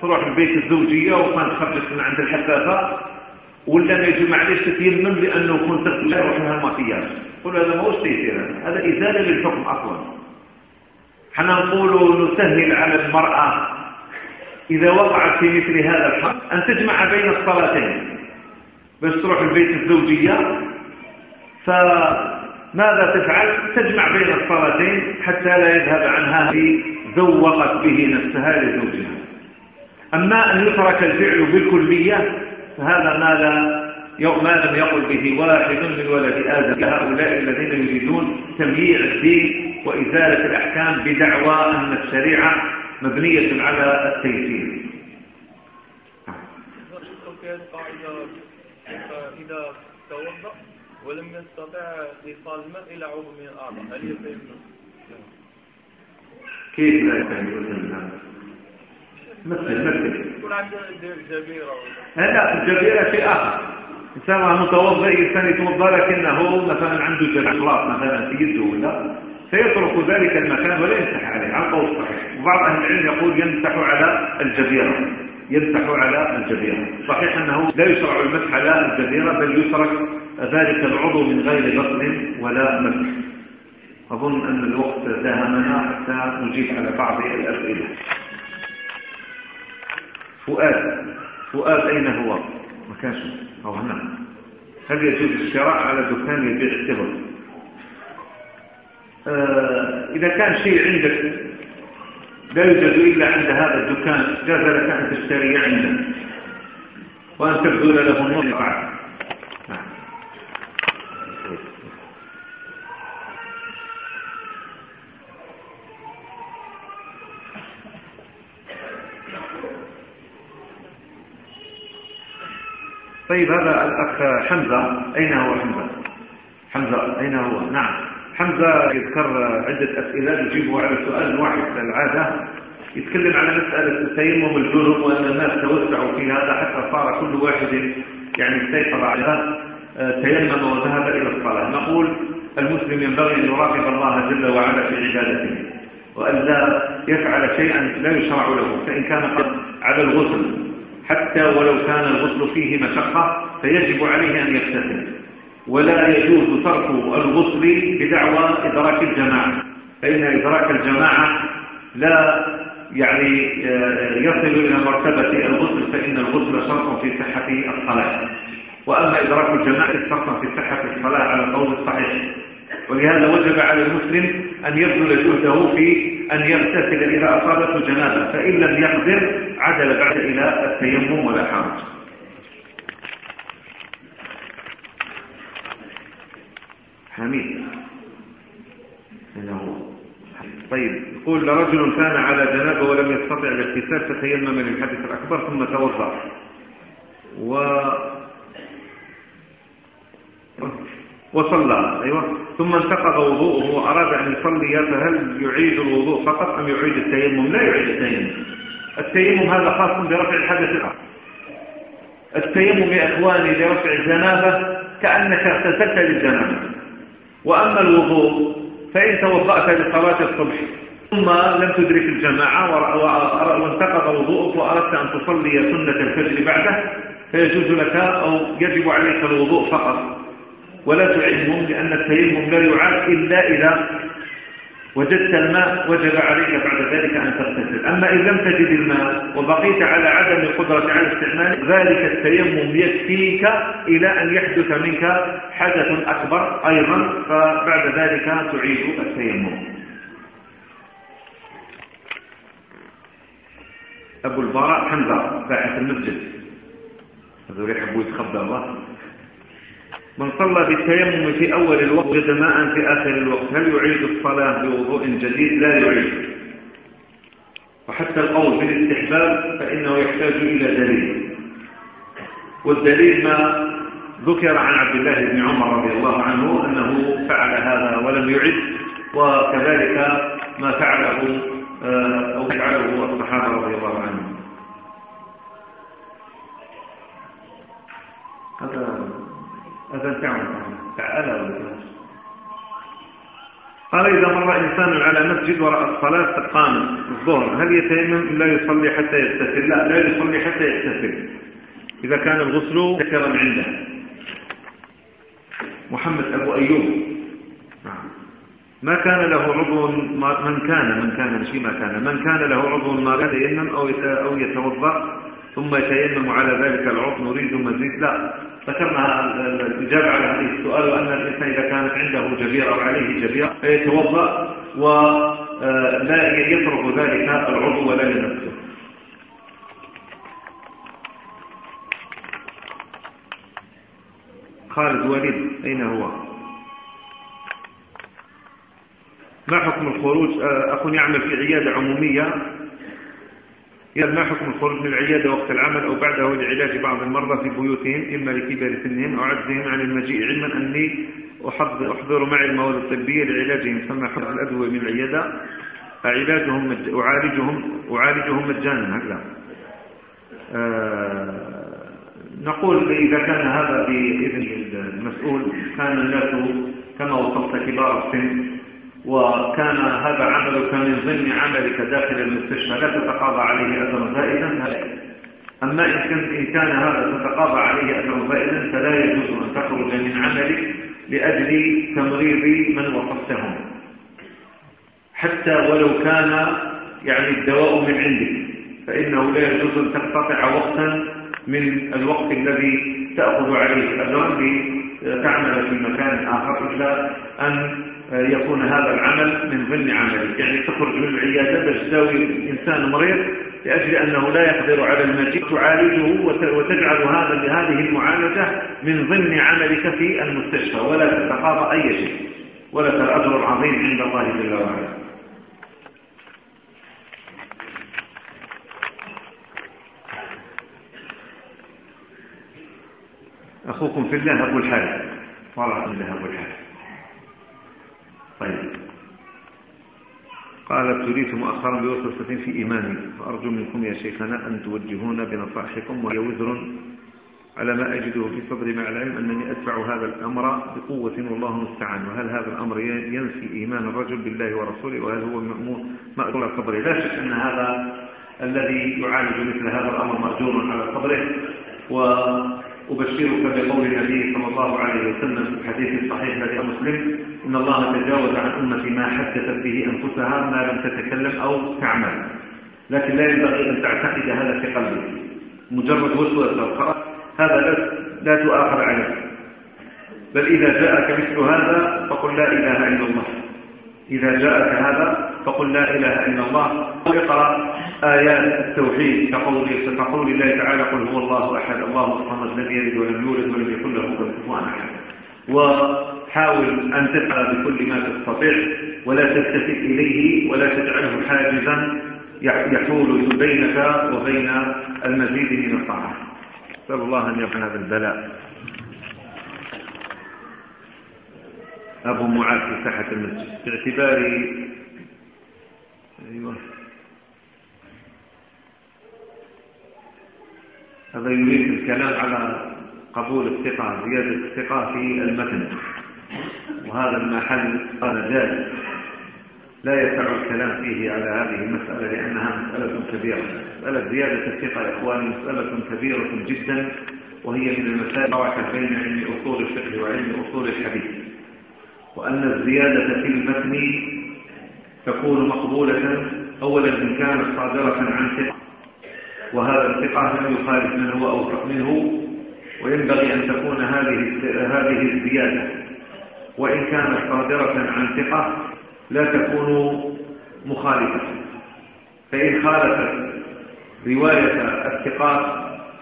تروح لبيت الزوجية وكانت تخرجش من عند الحداثة ولا ما يجي كثير من لأنه كنت لا يروحها المكياج قول هذا ما هوش تيسير هذا إزالة للحكم أصلا حنا نقول نسهل على المرأة. إذا وقعت في مثل هذا الحق أن تجمع بين الصلاتين. باش تروح البيت الزوجية. فماذا تفعل؟ تجمع بين الصلاتين حتى لا يذهب عنها. في ذوقت به نفسها لزوجها. أما أن يترك الفعل بالكلية هذا ما لا ما لم يقل به واحد من ولد آدم هؤلاء الذين يريدون تمييع الدين وإزالة الأحكام بدعوى أن الشريعة مبنية على التيسير. إذا توضأ ولم يستطع إيصال الماء إلى عضو من الأعضاء هل يفهم كيف لا يفهم مثل مثل يكون جبيرة لا الجبيرة شيء آخر إنسان متوضع إنسان يتوضع لكنه مثلا عنده جرحلات مثلا في يده ولا؟ سيترك ذلك المكان ولا يمسح عليه على القول الصحيح وبعض أهل العلم يقول يمسح على الجبيرة يمسح على الجبيرة صحيح أنه لا يشرع المسح على الجبيرة بل يترك ذلك العضو من غير غسل ولا مسح. أظن أن الوقت داهمنا حتى نجيب على بعض الأسئلة. فؤاد. فؤاد أين هو؟ مكانه. أو هنا. هل يجوز الشراء على دكان يبيع التبر؟ آه، إذا كان شيء عندك لا يوجد إلا عند هذا الدكان. جاز لك أن تشتري عنده وأن تبذل له النظر طيب هذا الأخ حمزة. أين هو حمزة؟ حمزة أين هو؟ نعم. حمزة يذكر عدة أسئلة يجيبه على سؤال واحد العادة. يتكلم على مسألة تيمم الجرم وأن الناس توسعوا في هذا حتى صار كل واحد يعني استيقظ على آه، تيمم وذهب إلى الصلاة. نقول المسلم ينبغي أن يراقب الله جل وعلا في عبادته وأن لا يفعل شيئا لا يشرع له فإن كان قد على الغسل. حتى ولو كان الغسل فيه مشقة فيجب عليه أن يغتسل. ولا يجوز ترك الغسل بدعوى إدراك الجماعة. فإن إدراك الجماعة لا يعني آه، يصل إلى مرتبة الغسل فإن الغسل شرط في صحة الصلاة. وأما إدراك الجماعة شرط في صحة الصلاة على القول الصحيح. ولهذا وجب على المسلم أن يبذل جهده في أن يغتسل إذا أصابته جنابة فإن لم يقدر عدل بعد إلى التيمم ولا حرج. حميد. إنه طيب. يقول لرجل كان على جنابه ولم يستطع الاغتسال فتيمم من الحدث الأكبر ثم توضأ. و وصلى. أيوة. ثم انتقض وضوءه واراد أن يصلي فهل يعيد الوضوء فقط أم يعيد التيمم؟ لا يعيد التيمم. التيمم هذا خاص برفع الحدث. الأرض التيمم يا إخواني لرفع الجنابة كأنك اغتسلت للجنابة. وأما الوضوء فإن توضأت لصلاة الصبح ثم لم تدرك الجماعة وانتقض وضوءك وأردت أن تصلي سنة الفجر بعده فيجوز لك أو يجب عليك الوضوء فقط. ولا تعدهم لأن التيمم لا يعاد إلا إذا وجدت الماء وجب عليك بعد ذلك أن تغتسل. أما إن لم تجد الماء وبقيت على عدم القدرة على استعماله ذلك التيمم يكفيك إلى أن يحدث منك حدث أكبر أيضا فبعد ذلك تعيد التيمم. أبو البراء حمزة باحث المسجد. هذا يحبوا يتخبى الله. من صلى بالتيمم في أول الوقت وجد ماء في آخر الوقت هل يعيد الصلاة بوضوء جديد؟ لا يعيد. وحتى القول بالاستحباب فإنه يحتاج إلى دليل. والدليل ما ذكر عن عبد الله بن عمر رضي الله عنه أنه فعل هذا ولم يعد وكذلك ما فعله آه، أو فعله الصحابة رضي الله عنهم. هذا هذا تعالى تعالى قال إذا مر إنسان على مسجد ورأى الصلاة قام الظهر. هل يتيمم؟ لا يصلي حتى يغتسل؟ لا لا يصلي حتى يغتسل. إذا كان الغسل ذكرا عنده. محمد أبو أيوب. نعم. ما كان له عضو من كان من كان شيء ما كان. من كان له عضو ما يتيمم أو أو يتوضأ ثم يتيمم على ذلك العضو. نريد مزيد لا. ذكرنا الإجابة على هذه السؤال وأن الإنسان إذا كانت عنده جبيرة أو عليه جبيرة فيتوضأ ولا آه، يطرق ذلك العضو ولا لنفسه. خالد وليد أين هو؟ ما حكم الخروج؟ آه، أكون يعمل في عيادة عمومية؟ إذا ما حكم الخروج من العيادة وقت العمل أو بعده لعلاج بعض المرضى في بيوتهم إما لكبار سنهم أو عجزهم عن المجيء. علما أني أحضر معي المواد الطبية لعلاجهم ثم حفظ الأدوية من العيادة. علاجهم مج... أعالجهم أعالجهم مجانا هكذا. أه... نقول إذا كان هذا بإذن المسؤول كان الناس كما وصفت كبار السن وكان هذا عملك من ضمن عملك داخل المستشفى. لا تتقاضى عليه أجر زائدا أما إن كان هذا تتقاضى عليه أجر زائدا فلا يجوز أن تخرج من عملك لأجل تمريض من وصفتهم. حتى ولو كان يعني الدواء من عندك فإنه لا يجوز أن تقتطع وقتا من الوقت الذي تأخذ عليه أجرا لتعمل في مكان آخر إلا أن يكون هذا العمل من ضمن عمله. يعني تخرج من العيادة باش إنسان مريض لأجل أنه لا يقدر على المجيء تعالجه وتجعل هذا هذه المعالجة من ضمن عملك في المستشفى. ولا تتقاضى أي شيء. ولك الأجر العظيم عند الله جل وعلا. أخوكم في الله أبو الحارث. والله أبو الحارث. طيب. قال ابتليت مؤخرا بوسوسة في إيماني. فأرجو منكم يا شيخنا أن توجهونا بنصائحكم وهي وزر على ما أجده في صدري مع العلم أنني أدفع هذا الأمر بقوة والله المستعان. وهل هذا الأمر ينفي إيمان الرجل بالله ورسوله؟ وهل هو مأمور على صدري لا شك أن هذا الذي يعالج مثل هذا الأمر مأجور على صدره. و أبشرك بقول النبي صلى الله عليه وسلم في الحديث الصحيح لدى مسلم إن الله تجاوز عن أمتي ما حدثت به أنفسها ما لم تتكلم أو تعمل. لكن لا ينبغي أن تعتقد هذا في قلبك. مجرد وسوسة القرأ هذا لا تؤاخذ عليه. بل إذا جاءك مثل هذا فقل لا إله إلا الله. إذا جاءك هذا فقل لا إله إلا الله. اقرأ. آيات التوحيد. كقول كقول الله تعالى قل هو الله أحد. الله الصمد لم يلد ولم يولد ولم يكن له كفوا أحد. وحاول أن تفعل بكل ما تستطيع ولا تلتفت إليه ولا تجعله حاجزا. يحول بينك وبين المزيد من الطاعة. أسأل الله أن يرفع هذا البلاء. أبو معاذ في ساحة المسجد. باعتبار أيوه. هذا يريد الكلام على قبول الثقة زيادة الثقة في المتن. وهذا المحل قال جاد لا يسع الكلام فيه على هذه المسألة لأنها مسألة كبيرة. مسألة زيادة الثقة يا إخواني مسألة كبيرة جدا وهي من المسائل البركة بين علم أصول الفقه وعلم أصول الحديث. وأن الزيادة في المتن تكون مقبولة أولا إن كانت صادرة عن ثقة. وهذا الثقة لم يخالف من هو أوثق منه وينبغي أن تكون هذه هذه الزيادة. وإن كانت قادرة عن ثقة لا تكون مخالفة. فإن خالفت رواية الثقات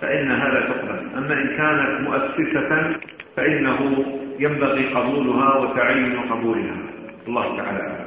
فإن هذا تقبل. أما إن كانت مؤسسة فإنه ينبغي قبولها وتعين قبولها. الله تعالى